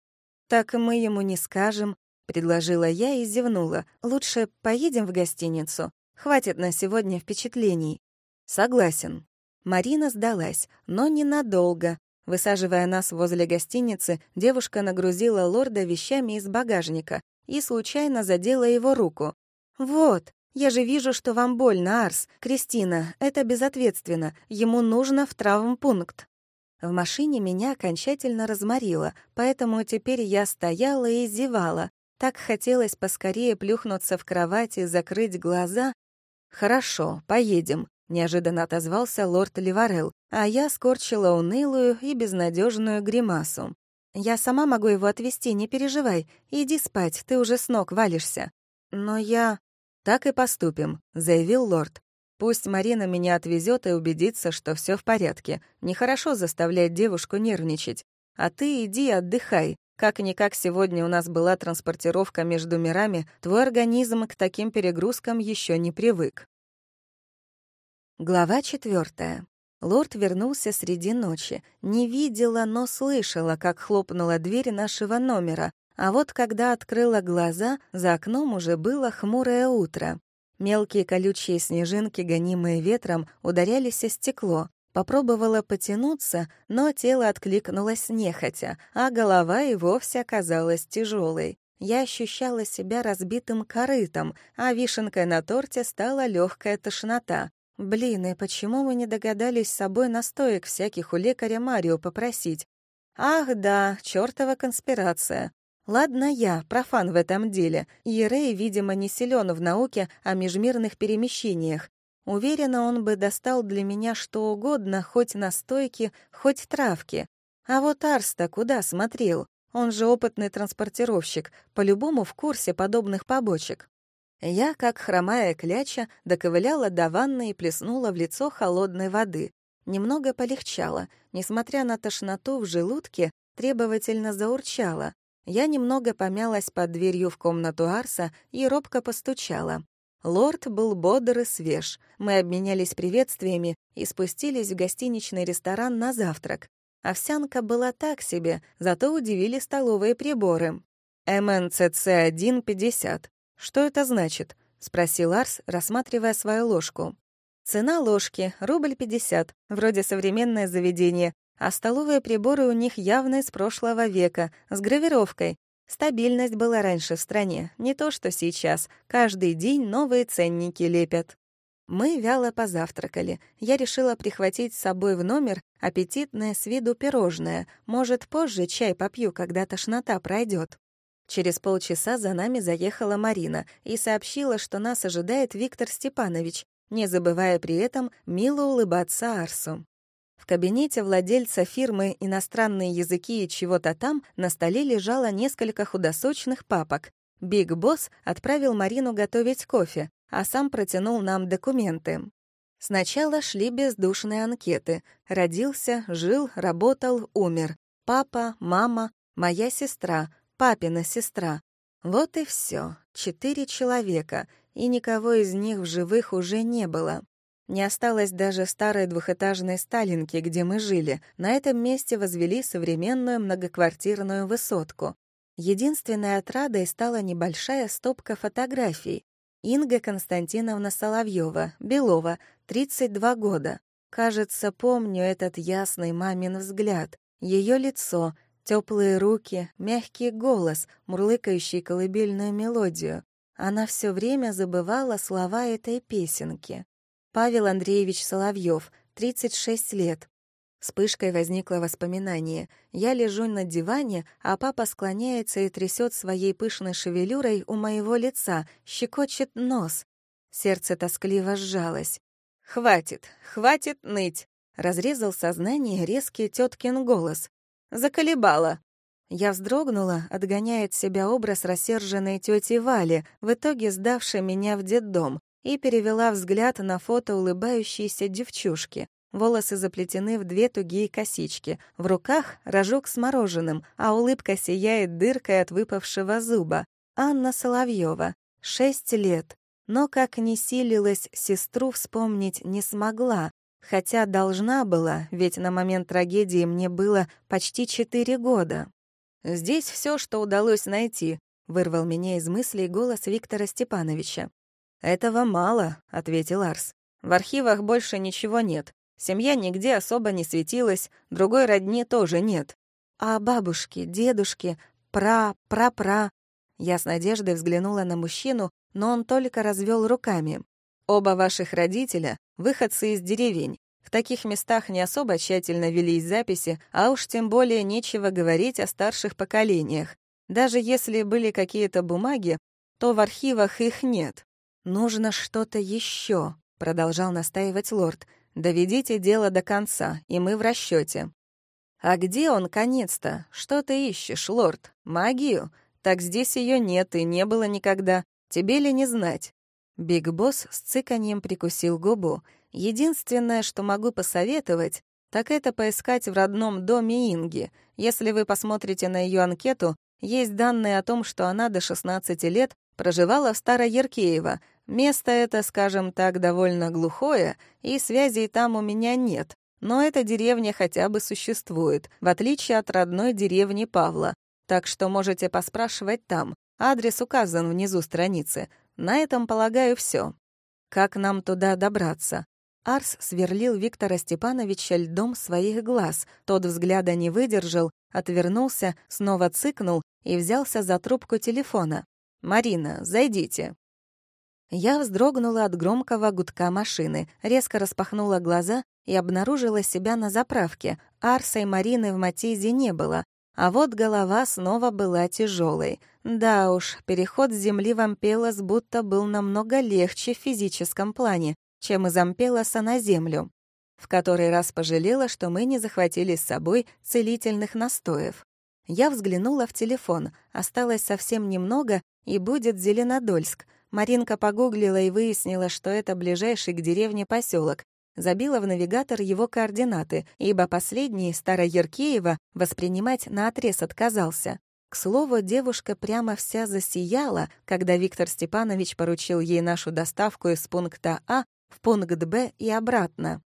Так мы ему не скажем», — предложила я и зевнула. «Лучше поедем в гостиницу. Хватит на сегодня впечатлений». «Согласен». Марина сдалась, но ненадолго. Высаживая нас возле гостиницы, девушка нагрузила лорда вещами из багажника и случайно задела его руку. «Вот, я же вижу, что вам больно, Арс. Кристина, это безответственно. Ему нужно в травмпункт». В машине меня окончательно разморило, поэтому теперь я стояла и зевала. Так хотелось поскорее плюхнуться в кровать и закрыть глаза. «Хорошо, поедем», неожиданно отозвался лорд Ливарел, а я скорчила унылую и безнадежную гримасу. «Я сама могу его отвезти, не переживай. Иди спать, ты уже с ног валишься». «Но я...» «Так и поступим», — заявил лорд. «Пусть Марина меня отвезет и убедится, что все в порядке. Нехорошо заставлять девушку нервничать. А ты иди отдыхай. Как-никак сегодня у нас была транспортировка между мирами, твой организм к таким перегрузкам еще не привык». Глава четвертая. Лорд вернулся среди ночи. Не видела, но слышала, как хлопнула дверь нашего номера. А вот когда открыла глаза, за окном уже было хмурое утро. Мелкие колючие снежинки, гонимые ветром, ударялись о стекло. Попробовала потянуться, но тело откликнулось нехотя, а голова и вовсе оказалась тяжелой. Я ощущала себя разбитым корытом, а вишенкой на торте стала легкая тошнота. Блин, и почему мы не догадались с собой настоек всяких у лекаря Марио попросить? Ах да, чертова конспирация. Ладно я, профан в этом деле. Ерей, видимо, не силен в науке о межмирных перемещениях. Уверена, он бы достал для меня что угодно, хоть настойки, хоть травки. А вот Арста куда смотрел? Он же опытный транспортировщик, по-любому в курсе подобных побочек. Я, как хромая кляча, доковыляла до ванны и плеснула в лицо холодной воды. Немного полегчало. Несмотря на тошноту в желудке, требовательно заурчала. Я немного помялась под дверью в комнату Арса и робко постучала. Лорд был бодр и свеж. Мы обменялись приветствиями и спустились в гостиничный ресторан на завтрак. Овсянка была так себе, зато удивили столовые приборы. МНЦЦ-150. «Что это значит?» — спросил Арс, рассматривая свою ложку. «Цена ложки — рубль пятьдесят, вроде современное заведение, а столовые приборы у них явно из прошлого века, с гравировкой. Стабильность была раньше в стране, не то что сейчас. Каждый день новые ценники лепят. Мы вяло позавтракали. Я решила прихватить с собой в номер аппетитное с виду пирожное. Может, позже чай попью, когда тошнота пройдет. Через полчаса за нами заехала Марина и сообщила, что нас ожидает Виктор Степанович, не забывая при этом мило улыбаться Арсу. В кабинете владельца фирмы «Иностранные языки и чего-то там» на столе лежало несколько худосочных папок. Биг Босс отправил Марину готовить кофе, а сам протянул нам документы. Сначала шли бездушные анкеты. Родился, жил, работал, умер. Папа, мама, моя сестра, папина сестра. Вот и все. Четыре человека, и никого из них в живых уже не было. Не осталось даже старой двухэтажной Сталинки, где мы жили. На этом месте возвели современную многоквартирную высотку. Единственной отрадой стала небольшая стопка фотографий. Инга Константиновна Соловьева, Белова, 32 года. Кажется, помню этот ясный мамин взгляд, ее лицо, теплые руки, мягкий голос, мурлыкающий колыбельную мелодию. Она все время забывала слова этой песенки. Павел Андреевич Соловьев, 36 лет. Вспышкой возникло воспоминание. Я лежу на диване, а папа склоняется и трясет своей пышной шевелюрой у моего лица, щекочет нос. Сердце тоскливо сжалось. «Хватит, хватит ныть!» — разрезал сознание резкий теткин голос. «Заколебала!» Я вздрогнула, отгоняя от себя образ рассерженной тети Вали, в итоге сдавшей меня в детдом и перевела взгляд на фото улыбающейся девчушки. Волосы заплетены в две тугие косички, в руках рожок с мороженым, а улыбка сияет дыркой от выпавшего зуба. Анна Соловьева, шесть лет. Но, как ни силилась, сестру вспомнить не смогла, хотя должна была, ведь на момент трагедии мне было почти четыре года. «Здесь все, что удалось найти», — вырвал меня из мыслей голос Виктора Степановича. «Этого мало», — ответил Арс. «В архивах больше ничего нет. Семья нигде особо не светилась, другой родни тоже нет. А бабушки, дедушки, пра, пра-пра...» Я с надеждой взглянула на мужчину, но он только развел руками. «Оба ваших родителя — выходцы из деревень. В таких местах не особо тщательно велись записи, а уж тем более нечего говорить о старших поколениях. Даже если были какие-то бумаги, то в архивах их нет. «Нужно что-то еще», — продолжал настаивать лорд. «Доведите дело до конца, и мы в расчете. «А где он, конец-то? Что ты ищешь, лорд? Магию? Так здесь ее нет и не было никогда. Тебе ли не знать?» Биг Босс с цыканьем прикусил губу. «Единственное, что могу посоветовать, так это поискать в родном доме Инги. Если вы посмотрите на ее анкету, есть данные о том, что она до 16 лет проживала в Староеркеево. Место это, скажем так, довольно глухое, и связей там у меня нет. Но эта деревня хотя бы существует, в отличие от родной деревни Павла. Так что можете поспрашивать там. Адрес указан внизу страницы. На этом, полагаю, все. Как нам туда добраться? Арс сверлил Виктора Степановича льдом своих глаз. Тот взгляда не выдержал, отвернулся, снова цыкнул и взялся за трубку телефона. «Марина, зайдите». Я вздрогнула от громкого гудка машины, резко распахнула глаза и обнаружила себя на заправке. Арса и Марины в Матизе не было, а вот голова снова была тяжелой. Да уж, переход с земли в Ампелос будто был намного легче в физическом плане, чем из Ампелоса на землю. В который раз пожалела, что мы не захватили с собой целительных настоев. Я взглянула в телефон, осталось совсем немного, и будет Зеленодольск. Маринка погуглила и выяснила, что это ближайший к деревне поселок. Забила в навигатор его координаты, ибо последний, Старояркеева, воспринимать наотрез отказался. К слову, девушка прямо вся засияла, когда Виктор Степанович поручил ей нашу доставку из пункта А в пункт Б и обратно.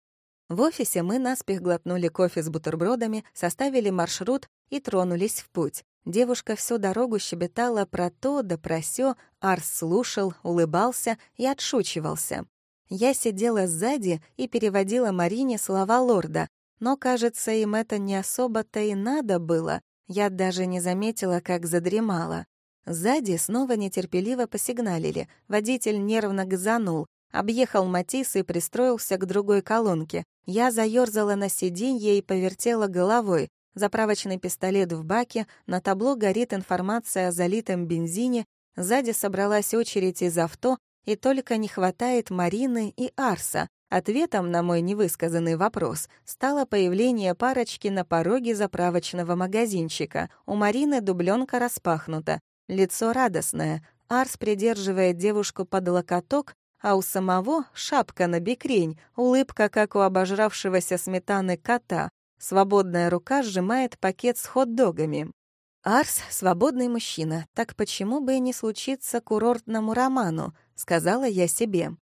В офисе мы наспех глотнули кофе с бутербродами, составили маршрут и тронулись в путь. Девушка всю дорогу щебетала про то да про сё, Арс слушал, улыбался и отшучивался. Я сидела сзади и переводила Марине слова лорда, но, кажется, им это не особо-то и надо было. Я даже не заметила, как задремала. Сзади снова нетерпеливо посигналили. Водитель нервно газанул, объехал Матис и пристроился к другой колонке. Я заёрзала на сиденье и повертела головой. Заправочный пистолет в баке, на табло горит информация о залитом бензине, сзади собралась очередь из авто, и только не хватает Марины и Арса. Ответом на мой невысказанный вопрос стало появление парочки на пороге заправочного магазинчика. У Марины дубленка распахнута, лицо радостное. Арс придерживает девушку под локоток, а у самого шапка на бекрень, улыбка, как у обожравшегося сметаны кота. Свободная рука сжимает пакет с хот-догами. «Арс — свободный мужчина, так почему бы и не случиться курортному роману?» — сказала я себе.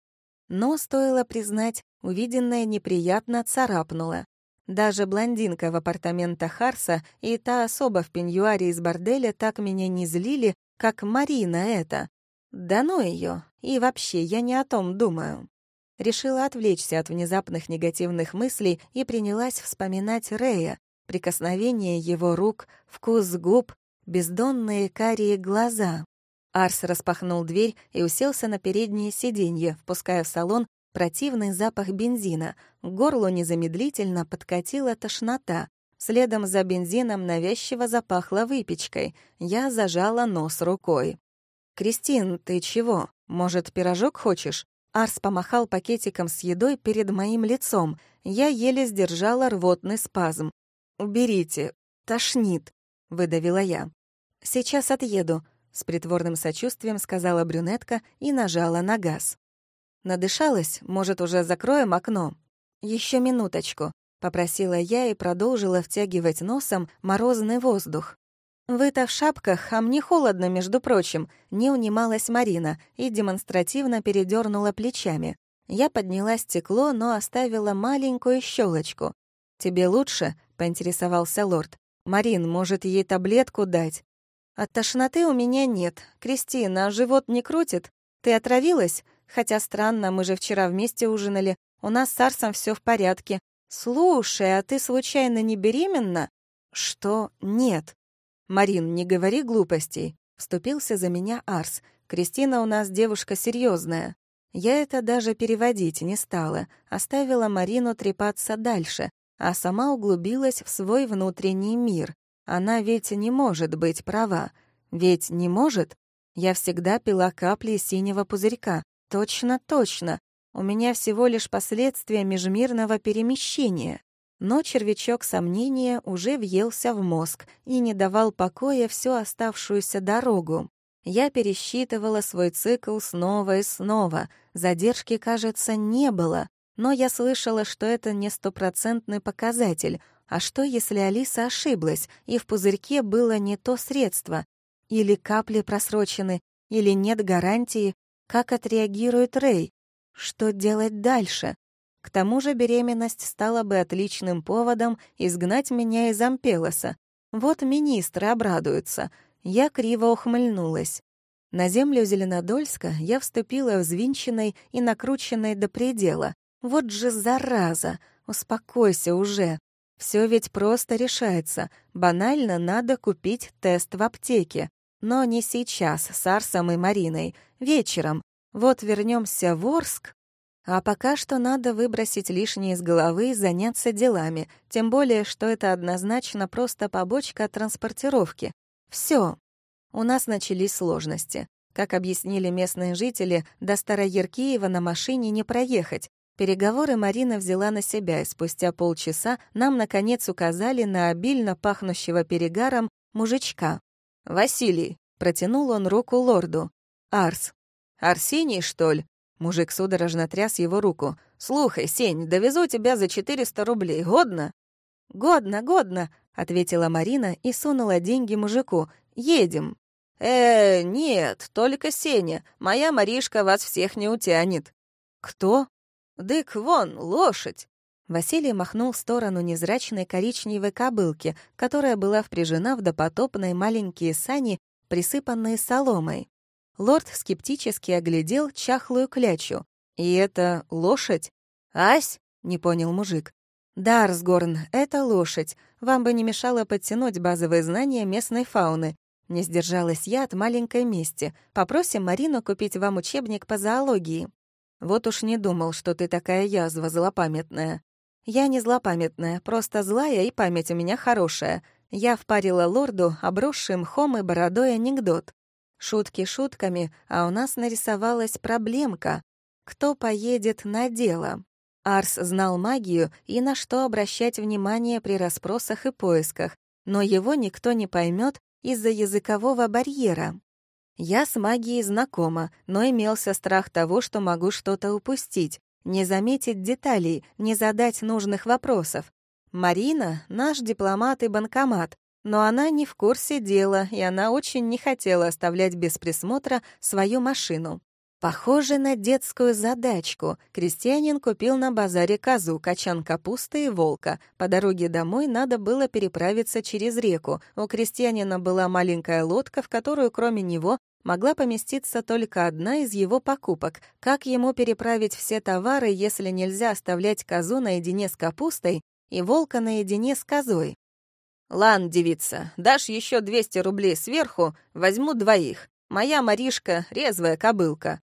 Но, стоило признать, увиденное неприятно царапнуло. Даже блондинка в апартаментах Арса и та особа в пеньюаре из борделя так меня не злили, как Марина это. Да ну ее, и вообще я не о том думаю. Решила отвлечься от внезапных негативных мыслей и принялась вспоминать Рея, прикосновение его рук, вкус губ, бездонные карие глаза. Арс распахнул дверь и уселся на переднее сиденье, впуская в салон противный запах бензина. К горлу незамедлительно подкатила тошнота. Следом за бензином навязчиво запахло выпечкой. Я зажала нос рукой. «Кристин, ты чего? Может, пирожок хочешь?» Арс помахал пакетиком с едой перед моим лицом. Я еле сдержала рвотный спазм. «Уберите, тошнит», — выдавила я. «Сейчас отъеду», — с притворным сочувствием сказала брюнетка и нажала на газ. Надышалась, может, уже закроем окно? Еще минуточку», — попросила я и продолжила втягивать носом морозный воздух. «Вы-то в шапках, а мне холодно, между прочим», — не унималась Марина и демонстративно передернула плечами. Я подняла стекло, но оставила маленькую щелочку. «Тебе лучше?» — поинтересовался лорд. «Марин, может, ей таблетку дать?» «От тошноты у меня нет. Кристина, живот не крутит? Ты отравилась? Хотя странно, мы же вчера вместе ужинали. У нас с Арсом все в порядке. Слушай, а ты случайно не беременна?» «Что? Нет». «Марин, не говори глупостей», — вступился за меня Арс. «Кристина у нас девушка серьезная. Я это даже переводить не стала, оставила Марину трепаться дальше, а сама углубилась в свой внутренний мир. Она ведь не может быть права. Ведь не может? Я всегда пила капли синего пузырька. Точно, точно. У меня всего лишь последствия межмирного перемещения. Но червячок сомнения уже въелся в мозг и не давал покоя всю оставшуюся дорогу. Я пересчитывала свой цикл снова и снова. Задержки, кажется, не было. Но я слышала, что это не стопроцентный показатель. А что, если Алиса ошиблась, и в пузырьке было не то средство? Или капли просрочены, или нет гарантии? Как отреагирует Рэй? Что делать дальше? К тому же беременность стала бы отличным поводом изгнать меня из Ампелоса. Вот министры обрадуются. Я криво ухмыльнулась. На землю Зеленодольска я вступила взвинченной и накрученной до предела. Вот же зараза! Успокойся уже. Все ведь просто решается. Банально надо купить тест в аптеке. Но не сейчас, с Арсом и Мариной. Вечером. Вот вернемся в Орск, а пока что надо выбросить лишнее из головы и заняться делами, тем более, что это однозначно просто побочка транспортировки. Все. У нас начались сложности. Как объяснили местные жители, до Старояркиева на машине не проехать. Переговоры Марина взяла на себя, и спустя полчаса нам, наконец, указали на обильно пахнущего перегаром мужичка. «Василий», — протянул он руку лорду. «Арс». «Арсений, что ли?» Мужик судорожно тряс его руку. «Слухай, Сень, довезу тебя за 400 рублей. Годно?» «Годно, годно», — ответила Марина и сунула деньги мужику. «Едем». «Э, нет, только Сеня. Моя Маришка вас всех не утянет». «Кто?» «Дык, вон, лошадь». Василий махнул в сторону незрачной коричневой кобылки, которая была впряжена в допотопные маленькие сани, присыпанные соломой. Лорд скептически оглядел чахлую клячу. «И это лошадь?» «Ась?» — не понял мужик. «Дарсгорн — это лошадь. Вам бы не мешало подтянуть базовые знания местной фауны. Не сдержалась я от маленькой мести. Попросим Марину купить вам учебник по зоологии. Вот уж не думал, что ты такая язва злопамятная. Я не злопамятная, просто злая, и память у меня хорошая. Я впарила лорду, обросший мхом и бородой анекдот. Шутки шутками, а у нас нарисовалась проблемка. Кто поедет на дело? Арс знал магию и на что обращать внимание при расспросах и поисках, но его никто не поймет из-за языкового барьера. Я с магией знакома, но имелся страх того, что могу что-то упустить, не заметить деталей, не задать нужных вопросов. Марина — наш дипломат и банкомат, но она не в курсе дела, и она очень не хотела оставлять без присмотра свою машину. Похоже на детскую задачку. Крестьянин купил на базаре козу, качан капусты и волка. По дороге домой надо было переправиться через реку. У крестьянина была маленькая лодка, в которую кроме него могла поместиться только одна из его покупок. Как ему переправить все товары, если нельзя оставлять козу наедине с капустой и волка наедине с козой? «Лан, девица, дашь еще 200 рублей сверху, возьму двоих. Моя Маришка — резвая кобылка.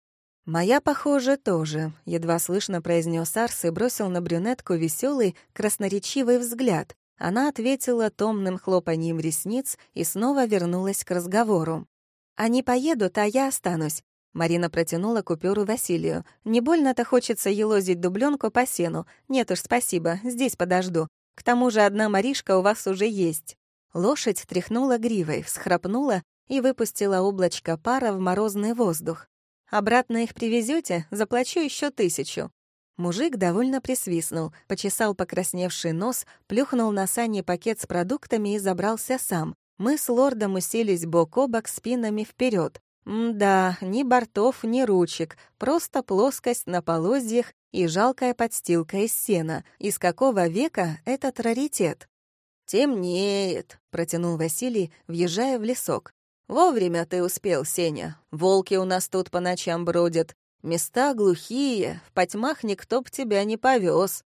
«Моя, похоже, тоже», — едва слышно произнес Арс и бросил на брюнетку веселый, красноречивый взгляд. Она ответила томным хлопаньем ресниц и снова вернулась к разговору. «Они поедут, а я останусь». Марина протянула купюру Василию. «Не больно-то хочется елозить дубленку по сену. Нет уж, спасибо, здесь подожду. К тому же одна Маришка у вас уже есть». Лошадь тряхнула гривой, всхрапнула и выпустила облачко пара в морозный воздух. Обратно их привезете, заплачу еще тысячу». Мужик довольно присвистнул, почесал покрасневший нос, плюхнул на сани пакет с продуктами и забрался сам. Мы с лордом уселись бок о бок спинами вперед. Да, ни бортов, ни ручек, просто плоскость на полозьях и жалкая подстилка из сена. Из какого века этот раритет? «Темнеет», — протянул Василий, въезжая в лесок. «Вовремя ты успел, Сеня. Волки у нас тут по ночам бродят. Места глухие, в потьмах никто б тебя не повез.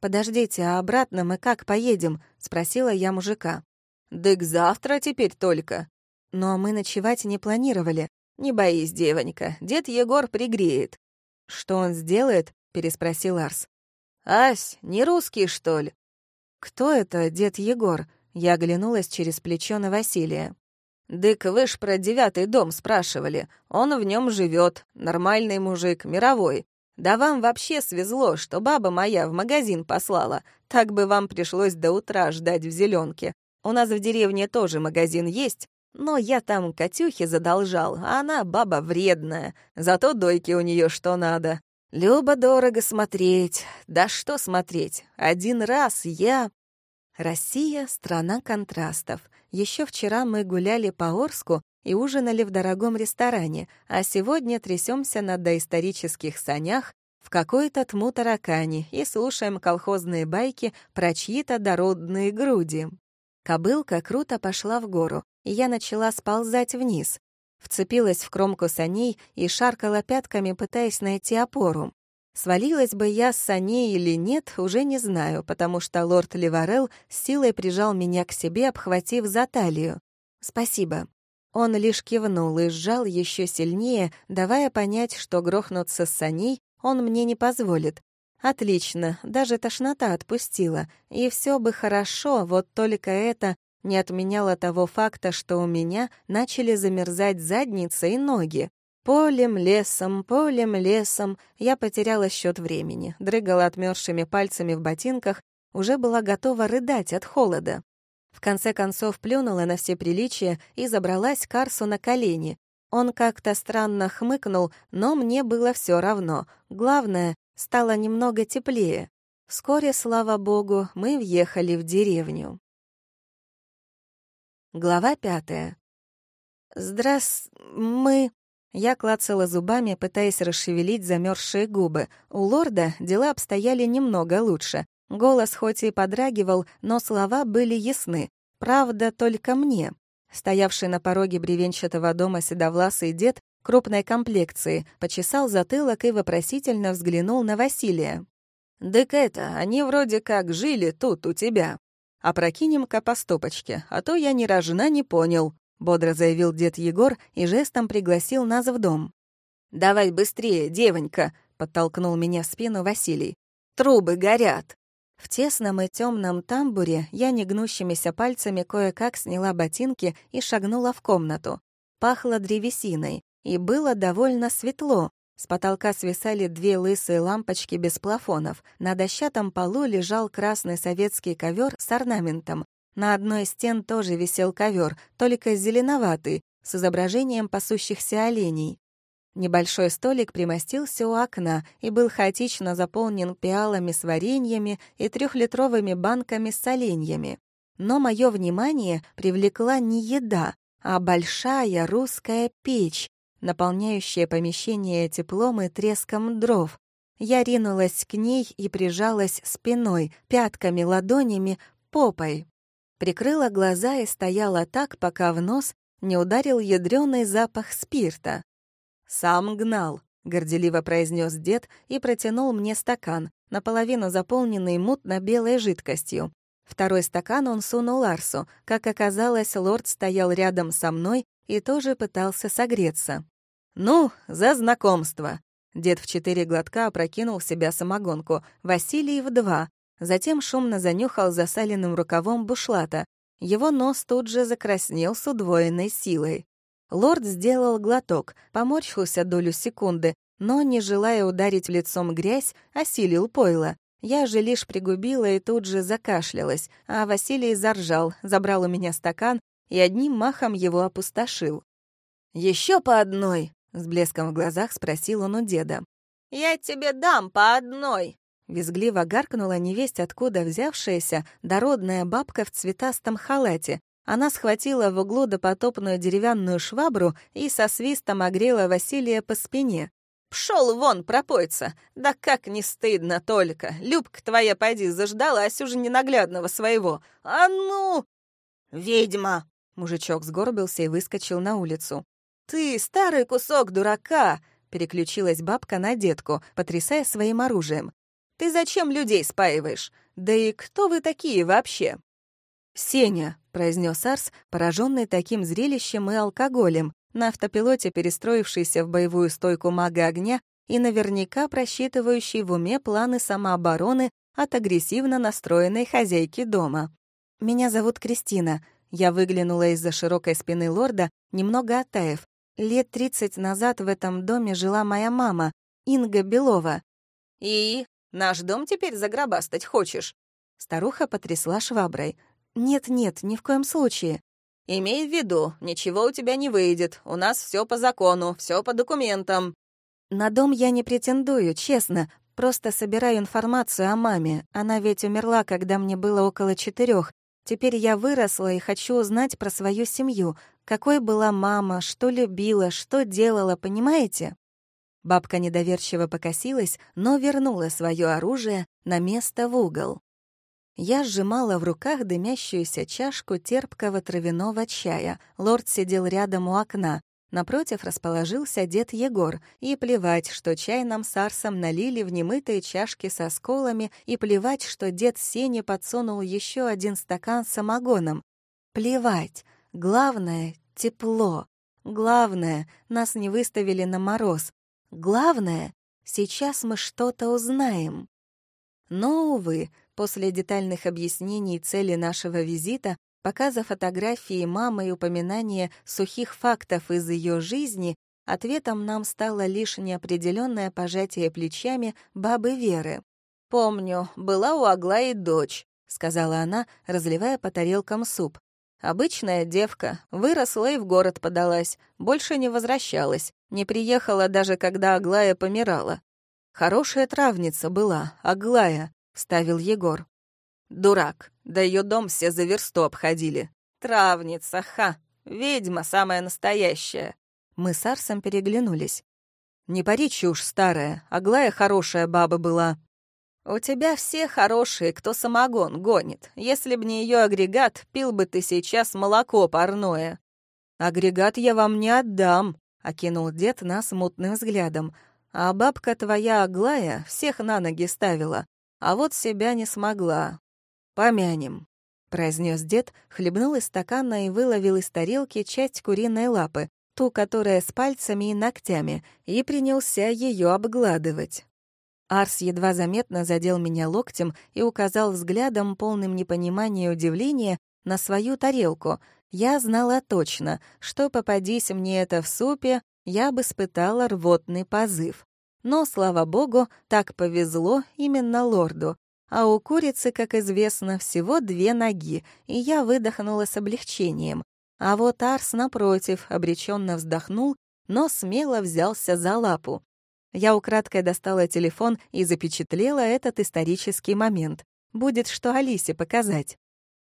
«Подождите, а обратно мы как поедем?» — спросила я мужика. «Дык завтра теперь только». «Но мы ночевать не планировали». «Не боись, девонька, дед Егор пригреет». «Что он сделает?» — переспросил Арс. «Ась, не русский, что ли?» «Кто это, дед Егор?» Я оглянулась через плечо на Василия. «Дык вы ж про девятый дом спрашивали. Он в нем живет, нормальный мужик, мировой. Да вам вообще свезло, что баба моя в магазин послала. Так бы вам пришлось до утра ждать в зеленке. У нас в деревне тоже магазин есть, но я там Катюхе задолжал, а она баба вредная. Зато дойки у нее что надо. Любо-дорого смотреть. Да что смотреть? Один раз я... Россия — страна контрастов. Еще вчера мы гуляли по Орску и ужинали в дорогом ресторане, а сегодня трясемся на доисторических санях в какой-то тму таракани и слушаем колхозные байки про чьи-то дородные груди. Кобылка круто пошла в гору, и я начала сползать вниз. Вцепилась в кромку саней и шаркала пятками, пытаясь найти опору. Свалилась бы я с саней или нет, уже не знаю, потому что лорд Ливарел с силой прижал меня к себе, обхватив за талию. «Спасибо». Он лишь кивнул и сжал еще сильнее, давая понять, что грохнуться с саней он мне не позволит. Отлично, даже тошнота отпустила. И все бы хорошо, вот только это не отменяло того факта, что у меня начали замерзать задница и ноги. Полем, лесом, полем, лесом. Я потеряла счет времени, дрыгала отмерзшими пальцами в ботинках, уже была готова рыдать от холода. В конце концов плюнула на все приличия и забралась Карсу на колени. Он как-то странно хмыкнул, но мне было все равно. Главное, стало немного теплее. Вскоре, слава богу, мы въехали в деревню. Глава пятая. «Здрас... мы...» Я клацала зубами, пытаясь расшевелить замерзшие губы. У лорда дела обстояли немного лучше. Голос хоть и подрагивал, но слова были ясны. Правда, только мне. Стоявший на пороге бревенчатого дома седовласый дед крупной комплекции почесал затылок и вопросительно взглянул на Василия. «Дык это, они вроде как жили тут, у тебя. Опрокинем-ка по стопочке, а то я ни рожна не понял», — бодро заявил дед Егор и жестом пригласил нас в дом. «Давай быстрее, девонька», — подтолкнул меня в спину Василий. «Трубы горят». В тесном и темном тамбуре я негнущимися пальцами кое-как сняла ботинки и шагнула в комнату. Пахло древесиной, и было довольно светло. С потолка свисали две лысые лампочки без плафонов. На дощатом полу лежал красный советский ковер с орнаментом. На одной из стен тоже висел ковер, только зеленоватый, с изображением пасущихся оленей. Небольшой столик примостился у окна и был хаотично заполнен пиалами с вареньями и трехлитровыми банками с соленьями. Но мое внимание привлекла не еда, а большая русская печь, наполняющая помещение теплом и треском дров. Я ринулась к ней и прижалась спиной, пятками, ладонями, попой. Прикрыла глаза и стояла так, пока в нос не ударил ядрёный запах спирта. «Сам гнал», — горделиво произнес дед и протянул мне стакан, наполовину заполненный мутно-белой жидкостью. Второй стакан он сунул Арсу. Как оказалось, лорд стоял рядом со мной и тоже пытался согреться. «Ну, за знакомство!» Дед в четыре глотка опрокинул в себя самогонку, Василий в два. Затем шумно занюхал засаленным рукавом бушлата. Его нос тут же закраснел с удвоенной силой. Лорд сделал глоток, поморщился долю секунды, но, не желая ударить лицом грязь, осилил пойло. Я же лишь пригубила и тут же закашлялась, а Василий заржал, забрал у меня стакан и одним махом его опустошил. Еще по одной!» — с блеском в глазах спросил он у деда. «Я тебе дам по одной!» Визгливо гаркнула невесть, откуда взявшаяся дородная бабка в цветастом халате, она схватила в углу допотопную деревянную швабру и со свистом огрела Василия по спине. «Пшёл вон, пропойца! Да как не стыдно только! Любка твоя, пойди, заждалась уже ненаглядного своего! А ну!» «Ведьма!» — мужичок сгорбился и выскочил на улицу. «Ты, старый кусок дурака!» — переключилась бабка на детку, потрясая своим оружием. «Ты зачем людей спаиваешь? Да и кто вы такие вообще?» «Сеня», — произнес Арс, пораженный таким зрелищем и алкоголем, на автопилоте перестроившийся в боевую стойку мага огня и наверняка просчитывающий в уме планы самообороны от агрессивно настроенной хозяйки дома. «Меня зовут Кристина», я выглянула из-за широкой спины лорда, немного оттаив. Лет тридцать назад в этом доме жила моя мама, Инга Белова. «И? Наш дом теперь загробастать хочешь?» Старуха потрясла шваброй. «Нет-нет, ни в коем случае». «Имей в виду, ничего у тебя не выйдет. У нас все по закону, все по документам». «На дом я не претендую, честно. Просто собираю информацию о маме. Она ведь умерла, когда мне было около четырех. Теперь я выросла и хочу узнать про свою семью. Какой была мама, что любила, что делала, понимаете?» Бабка недоверчиво покосилась, но вернула свое оружие на место в угол. Я сжимала в руках дымящуюся чашку терпкого травяного чая. Лорд сидел рядом у окна. Напротив расположился дед Егор. И плевать, что чай нам с Арсом налили в немытые чашки со сколами, и плевать, что дед Сене подсунул еще один стакан с самогоном. Плевать. Главное — тепло. Главное — нас не выставили на мороз. Главное — сейчас мы что-то узнаем. Но, увы, После детальных объяснений цели нашего визита, показа фотографии мамы и упоминания сухих фактов из ее жизни, ответом нам стало лишь неопределенное пожатие плечами бабы Веры. «Помню, была у Аглаи дочь», — сказала она, разливая по тарелкам суп. «Обычная девка, выросла и в город подалась, больше не возвращалась, не приехала даже, когда Аглая помирала. Хорошая травница была, Аглая, вставил Егор. «Дурак, да ее дом все за версту обходили. Травница, ха! Ведьма самая настоящая!» Мы с Арсом переглянулись. «Не пари чушь, старая, Аглая хорошая баба была». «У тебя все хорошие, кто самогон гонит. Если б не ее агрегат, пил бы ты сейчас молоко парное». «Агрегат я вам не отдам», — окинул дед нас мутным взглядом. «А бабка твоя Аглая всех на ноги ставила. а вот себя не смогла. Помянем», — произнес дед, хлебнул из стакана и выловил из тарелки часть куриной лапы, ту, которая с пальцами и ногтями, и принялся ее обгладывать. Арс едва заметно задел меня локтем и указал взглядом, полным непонимания и удивления, на свою тарелку. Я знала точно, что попадись мне это в супе, я бы испытала рвотный позыв. Но, слава богу, так повезло именно лорду. А у курицы, как известно, всего две ноги, и я выдохнула с облегчением. А вот Арс, напротив, обреченно вздохнул, но смело взялся за лапу. Я украдкой достала телефон и запечатлела этот исторический момент. Будет что Алисе показать.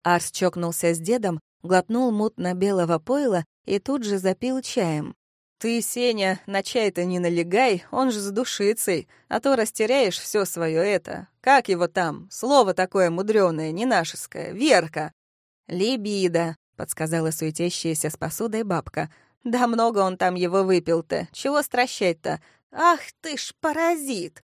Арс чокнулся с дедом, глотнул мутно-белого пойла и тут же запил чаем. «Ты, Сеня, на чай-то не налегай, он же с душицей, а то растеряешь все свое это. Как его там? Слово такое мудреное, не нашеское. Верка!» «Либидо», — подсказала суетящаяся с посудой бабка. «Да много он там его выпил-то. Чего стращать-то? Ах ты ж паразит!»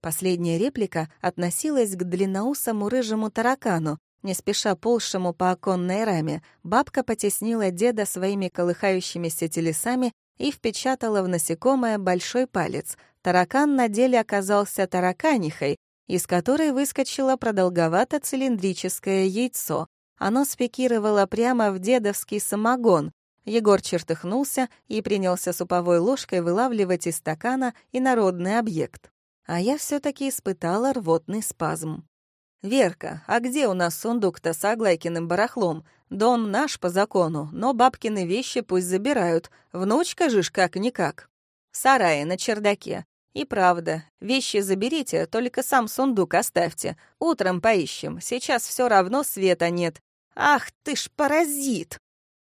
Последняя реплика относилась к длинноусому рыжему таракану, не спеша ползшему по оконной раме. Бабка потеснила деда своими колыхающимися телесами и впечатала в насекомое большой палец. Таракан на деле оказался тараканихой, из которой выскочило продолговато-цилиндрическое яйцо. Оно спикировало прямо в дедовский самогон. Егор чертыхнулся и принялся суповой ложкой вылавливать из стакана инородный объект. А я все таки испытала рвотный спазм. «Верка, а где у нас сундук-то с Аглайкиным барахлом? Дом наш по закону, но бабкины вещи пусть забирают. Внучка же ж как-никак. В сарае на чердаке. И правда, вещи заберите, только сам сундук оставьте. Утром поищем, сейчас все равно света нет. Ах ты ж паразит!»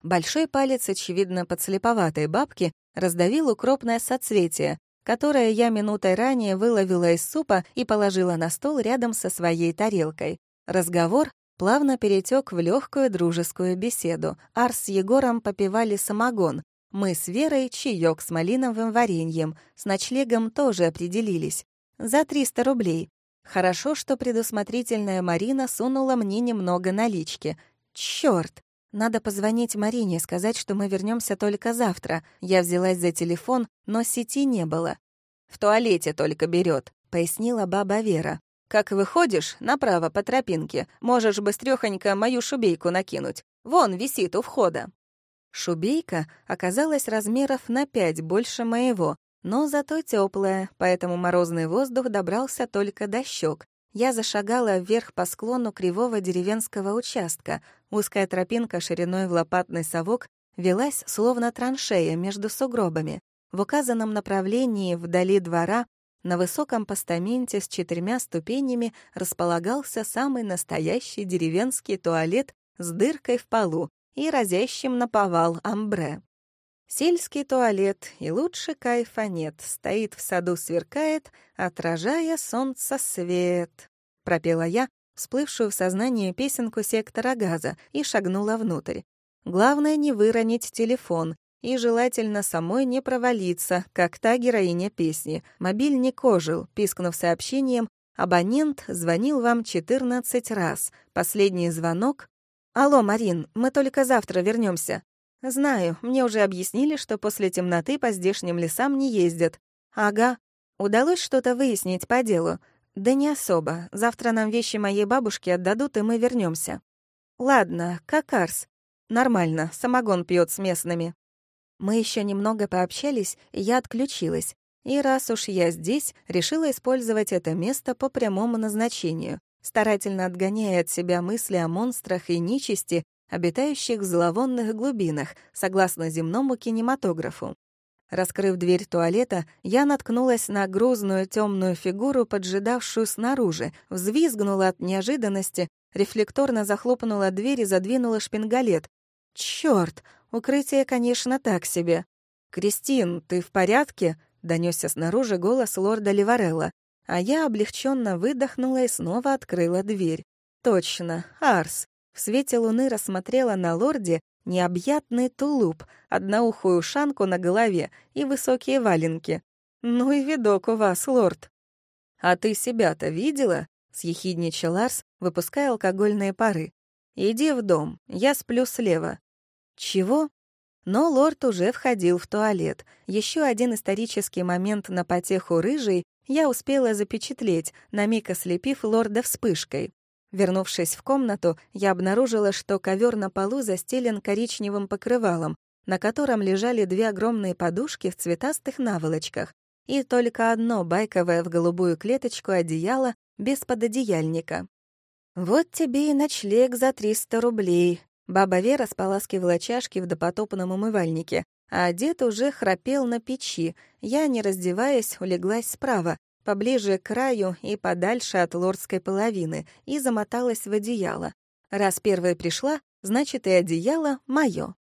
Большой палец, очевидно, подслеповатой бабки, раздавил укропное соцветие, которое я минутой ранее выловила из супа и положила на стол рядом со своей тарелкой. Разговор плавно перетек в легкую дружескую беседу. Арс с Егором попивали самогон. Мы с Верой чаек с малиновым вареньем. С ночлегом тоже определились. За 300 рублей. Хорошо, что предусмотрительная Марина сунула мне немного налички. Чёрт! Надо позвонить Марине, сказать, что мы вернемся только завтра. Я взялась за телефон, но сети не было. «В туалете только берет, пояснила баба Вера. «Как выходишь, направо по тропинке, можешь быстрёхонько мою шубейку накинуть. Вон висит у входа». Шубейка оказалась размеров на пять больше моего, но зато теплая, поэтому морозный воздух добрался только до щек, я зашагала вверх по склону кривого деревенского участка. Узкая тропинка шириной в лопатный совок велась словно траншея между сугробами. В указанном направлении, вдали двора, на высоком постаменте с четырьмя ступенями располагался самый настоящий деревенский туалет с дыркой в полу и разящим на повал амбре. Сельский туалет, и лучше кайфа нет, стоит в саду, сверкает, отражая солнце свет. Пропела я, всплывшую в сознание песенку сектора газа, и шагнула внутрь. Главное не выронить телефон, и желательно самой не провалиться, как та героиня песни. Мобильник ожил, пискнув сообщением «Абонент звонил вам 14 раз. Последний звонок...» «Алло, Марин, мы только завтра вернемся. «Знаю, мне уже объяснили, что после темноты по здешним лесам не ездят». «Ага. Удалось что-то выяснить по делу?» «Да не особо. Завтра нам вещи моей бабушки отдадут, и мы вернемся. «Ладно, как Арс. Нормально, самогон пьет с местными». Мы еще немного пообщались, и я отключилась. И раз уж я здесь, решила использовать это место по прямому назначению, старательно отгоняя от себя мысли о монстрах и нечисти, обитающих в зловонных глубинах, согласно земному кинематографу. Раскрыв дверь туалета, я наткнулась на грузную темную фигуру, поджидавшую снаружи, взвизгнула от неожиданности, рефлекторно захлопнула дверь и задвинула шпингалет. Черт, укрытие, конечно, так себе. «Кристин, ты в порядке?» — донесся снаружи голос лорда Ливарелла, а я облегченно выдохнула и снова открыла дверь. «Точно, Арс. В свете луны рассмотрела на лорде необъятный тулуп, одноухую ушанку на голове и высокие валенки. «Ну и видок у вас, лорд!» «А ты себя-то видела?» — съехидничал Ларс, выпуская алкогольные пары. «Иди в дом, я сплю слева». «Чего?» Но лорд уже входил в туалет. Еще один исторический момент на потеху рыжей я успела запечатлеть, на миг ослепив лорда вспышкой. Вернувшись в комнату, я обнаружила, что ковер на полу застелен коричневым покрывалом, на котором лежали две огромные подушки в цветастых наволочках и только одно байковое в голубую клеточку одеяло без пододеяльника. «Вот тебе и ночлег за 300 рублей». Баба Вера споласкивала чашки в допотопном умывальнике, а дед уже храпел на печи. Я, не раздеваясь, улеглась справа, поближе к краю и подальше от лордской половины, и замоталась в одеяло. Раз первая пришла, значит, и одеяло — моё.